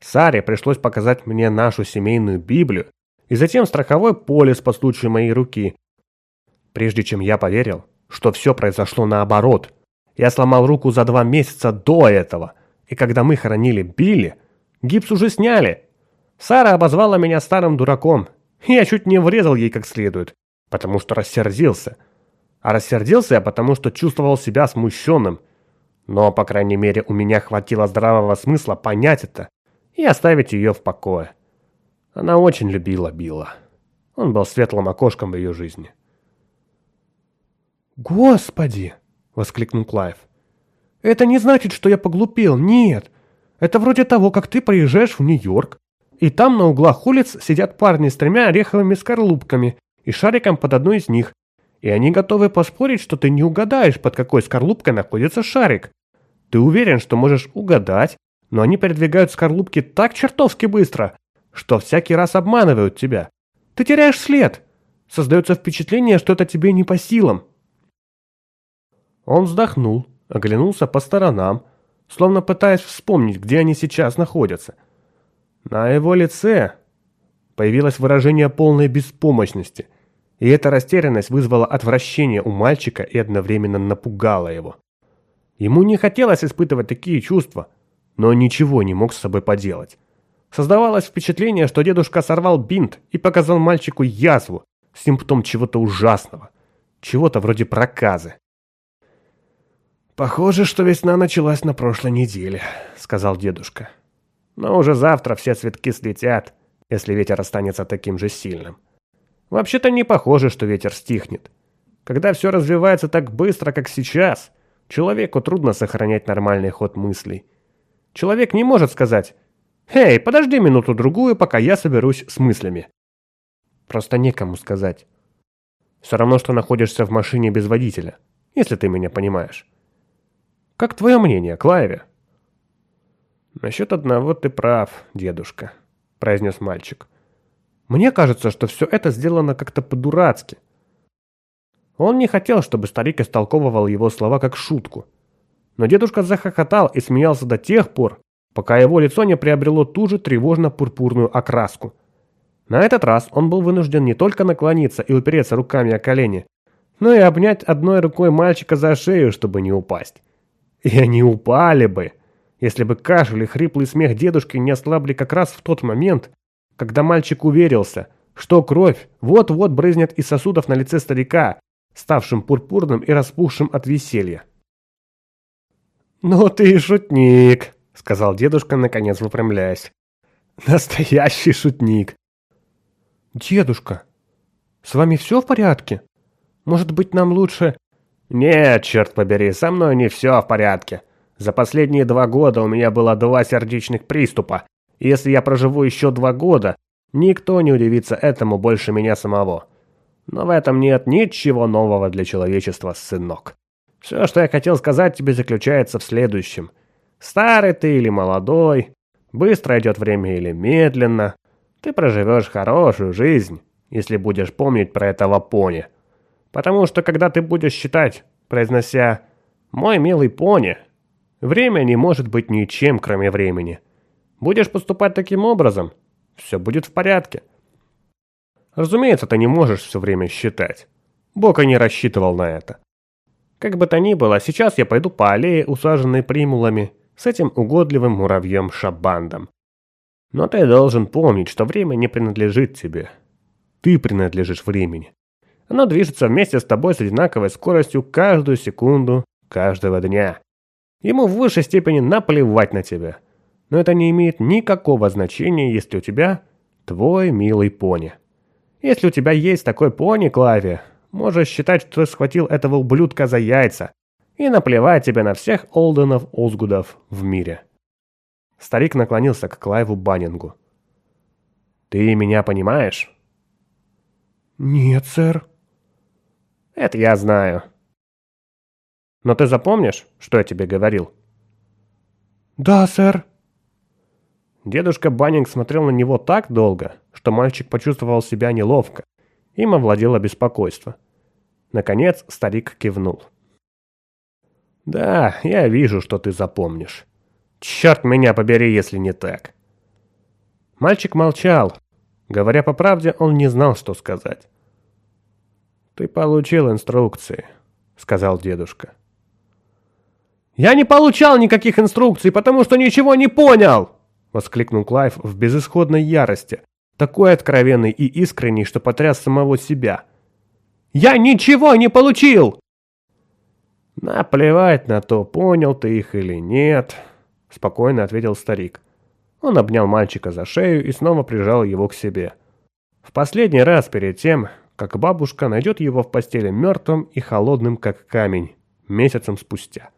Саре пришлось показать мне нашу семейную Библию и затем страховой полис по случаю моей руки. Прежде чем я поверил, что все произошло наоборот. Я сломал руку за два месяца до этого, и когда мы хоронили Билли, гипс уже сняли, Сара обозвала меня старым дураком. Я чуть не врезал ей как следует, потому что рассердился. А рассердился я потому, что чувствовал себя смущенным. Но, по крайней мере, у меня хватило здравого смысла понять это и оставить ее в покое. Она очень любила Билла. Он был светлым окошком в ее жизни. «Господи!» — воскликнул Клайв. «Это не значит, что я поглупел, нет. Это вроде того, как ты приезжаешь в Нью-Йорк, и там на углах улиц сидят парни с тремя ореховыми скорлупками и шариком под одной из них. И они готовы поспорить, что ты не угадаешь, под какой скорлупкой находится шарик. Ты уверен, что можешь угадать, но они передвигают скорлупки так чертовски быстро, что всякий раз обманывают тебя. Ты теряешь след. Создается впечатление, что это тебе не по силам. Он вздохнул, оглянулся по сторонам, словно пытаясь вспомнить, где они сейчас находятся. На его лице появилось выражение полной беспомощности, и эта растерянность вызвала отвращение у мальчика и одновременно напугала его. Ему не хотелось испытывать такие чувства, но ничего не мог с собой поделать. Создавалось впечатление, что дедушка сорвал бинт и показал мальчику язву, симптом чего-то ужасного, чего-то вроде проказы. «Похоже, что весна началась на прошлой неделе», — сказал дедушка. «Но уже завтра все цветки слетят, если ветер останется таким же сильным. Вообще-то не похоже, что ветер стихнет. Когда все развивается так быстро, как сейчас, человеку трудно сохранять нормальный ход мыслей. Человек не может сказать «Эй, подожди минуту-другую, пока я соберусь с мыслями». Просто некому сказать. Все равно, что находишься в машине без водителя, если ты меня понимаешь. Как твое мнение, Клайве? Насчет одного ты прав, дедушка, произнес мальчик. Мне кажется, что все это сделано как-то по-дурацки. Он не хотел, чтобы старик истолковывал его слова как шутку. Но дедушка захохотал и смеялся до тех пор, пока его лицо не приобрело ту же тревожно-пурпурную окраску. На этот раз он был вынужден не только наклониться и упереться руками о колени, но и обнять одной рукой мальчика за шею, чтобы не упасть. И они упали бы, если бы кашель и хриплый смех дедушки не ослабли как раз в тот момент, когда мальчик уверился, что кровь вот-вот брызнет из сосудов на лице старика, ставшим пурпурным и распухшим от веселья. «Ну ты шутник», — сказал дедушка, наконец выпрямляясь. «Настоящий шутник. «Дедушка, с вами все в порядке? Может быть, нам лучше...» «Нет, черт побери, со мной не все в порядке. За последние два года у меня было два сердечных приступа. И если я проживу еще два года, никто не удивится этому больше меня самого. Но в этом нет ничего нового для человечества, сынок. Все, что я хотел сказать тебе, заключается в следующем. Старый ты или молодой, быстро идет время или медленно, ты проживешь хорошую жизнь, если будешь помнить про этого пони. Потому что когда ты будешь считать, произнося «мой милый пони», время не может быть ничем, кроме времени. Будешь поступать таким образом, все будет в порядке. Разумеется, ты не можешь все время считать. Бог и не рассчитывал на это. Как бы то ни было, сейчас я пойду по аллее, усаженной примулами, с этим угодливым муравьем Шабандом. Но ты должен помнить, что время не принадлежит тебе. Ты принадлежишь времени. Оно движется вместе с тобой с одинаковой скоростью каждую секунду, каждого дня. Ему в высшей степени наплевать на тебя. Но это не имеет никакого значения, если у тебя твой милый пони. Если у тебя есть такой пони, Клави, можешь считать, что ты схватил этого ублюдка за яйца и наплевать тебе на всех Олденов-Озгудов в мире. Старик наклонился к Клайву Баннингу. «Ты меня понимаешь?» «Нет, сэр». «Это я знаю». «Но ты запомнишь, что я тебе говорил?» «Да, сэр». Дедушка Баннинг смотрел на него так долго, что мальчик почувствовал себя неловко. Им овладело беспокойство. Наконец старик кивнул. «Да, я вижу, что ты запомнишь. Черт меня побери, если не так. Мальчик молчал. Говоря по правде, он не знал, что сказать. «Ты получил инструкции», — сказал дедушка. «Я не получал никаких инструкций, потому что ничего не понял!» — воскликнул Клайв в безысходной ярости, такой откровенный и искренний, что потряс самого себя. «Я ничего не получил!» «Наплевать на то, понял ты их или нет», — спокойно ответил старик. Он обнял мальчика за шею и снова прижал его к себе. В последний раз перед тем, как бабушка найдет его в постели мертвым и холодным, как камень, месяцем спустя.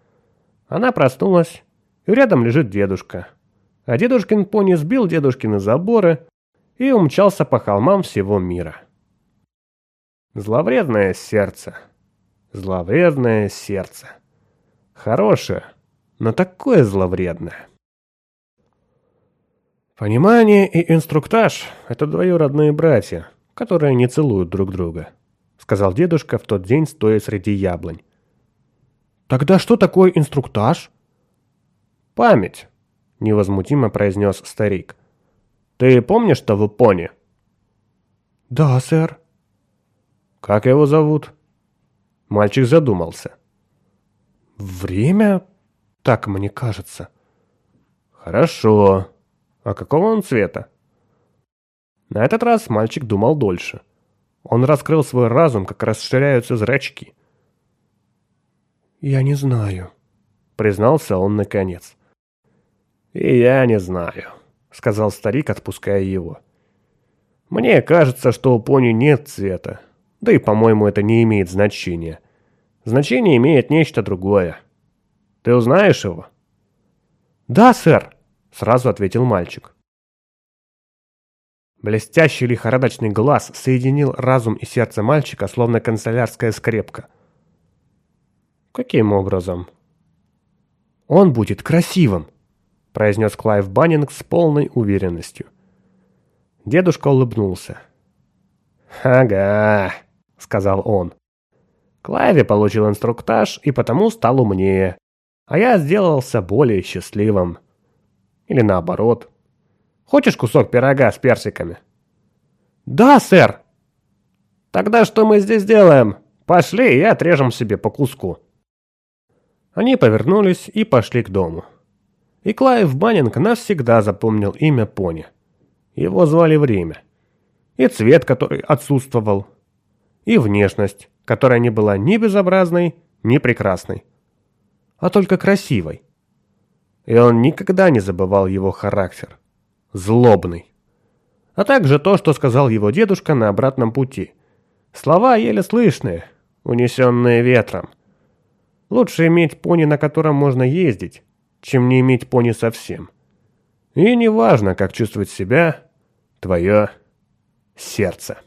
Она проснулась, и рядом лежит дедушка. А дедушкин пони сбил дедушкины заборы и умчался по холмам всего мира. Зловредное сердце. Зловредное сердце. Хорошее, но такое зловредное. «Понимание и инструктаж — это двоюродные братья, которые не целуют друг друга», — сказал дедушка в тот день, стоя среди яблонь. «Тогда что такое инструктаж?» «Память», — невозмутимо произнес старик. «Ты помнишь того пони?» «Да, сэр». «Как его зовут?» Мальчик задумался. «Время? Так мне кажется». «Хорошо. А какого он цвета?» На этот раз мальчик думал дольше. Он раскрыл свой разум, как расширяются зрачки. «Я не знаю», — признался он наконец. «И я не знаю», — сказал старик, отпуская его. «Мне кажется, что у пони нет цвета. Да и, по-моему, это не имеет значения. Значение имеет нечто другое. Ты узнаешь его?» «Да, сэр», — сразу ответил мальчик. Блестящий лихорадочный глаз соединил разум и сердце мальчика, словно канцелярская скрепка. «Каким образом?» «Он будет красивым», — произнес Клайв Баннинг с полной уверенностью. Дедушка улыбнулся. «Ага», — сказал он. Клайви получил инструктаж и потому стал умнее, а я сделался более счастливым. Или наоборот. Хочешь кусок пирога с персиками? Да, сэр. Тогда что мы здесь делаем? Пошли и отрежем себе по куску. Они повернулись и пошли к дому. И Клайв Баннинг навсегда запомнил имя пони. Его звали Время. И цвет, который отсутствовал. И внешность, которая не была ни безобразной, ни прекрасной, а только красивой. И он никогда не забывал его характер. Злобный. А также то, что сказал его дедушка на обратном пути. Слова еле слышные, унесенные ветром. Лучше иметь пони, на котором можно ездить, чем не иметь пони совсем. И неважно, как чувствовать себя твое сердце.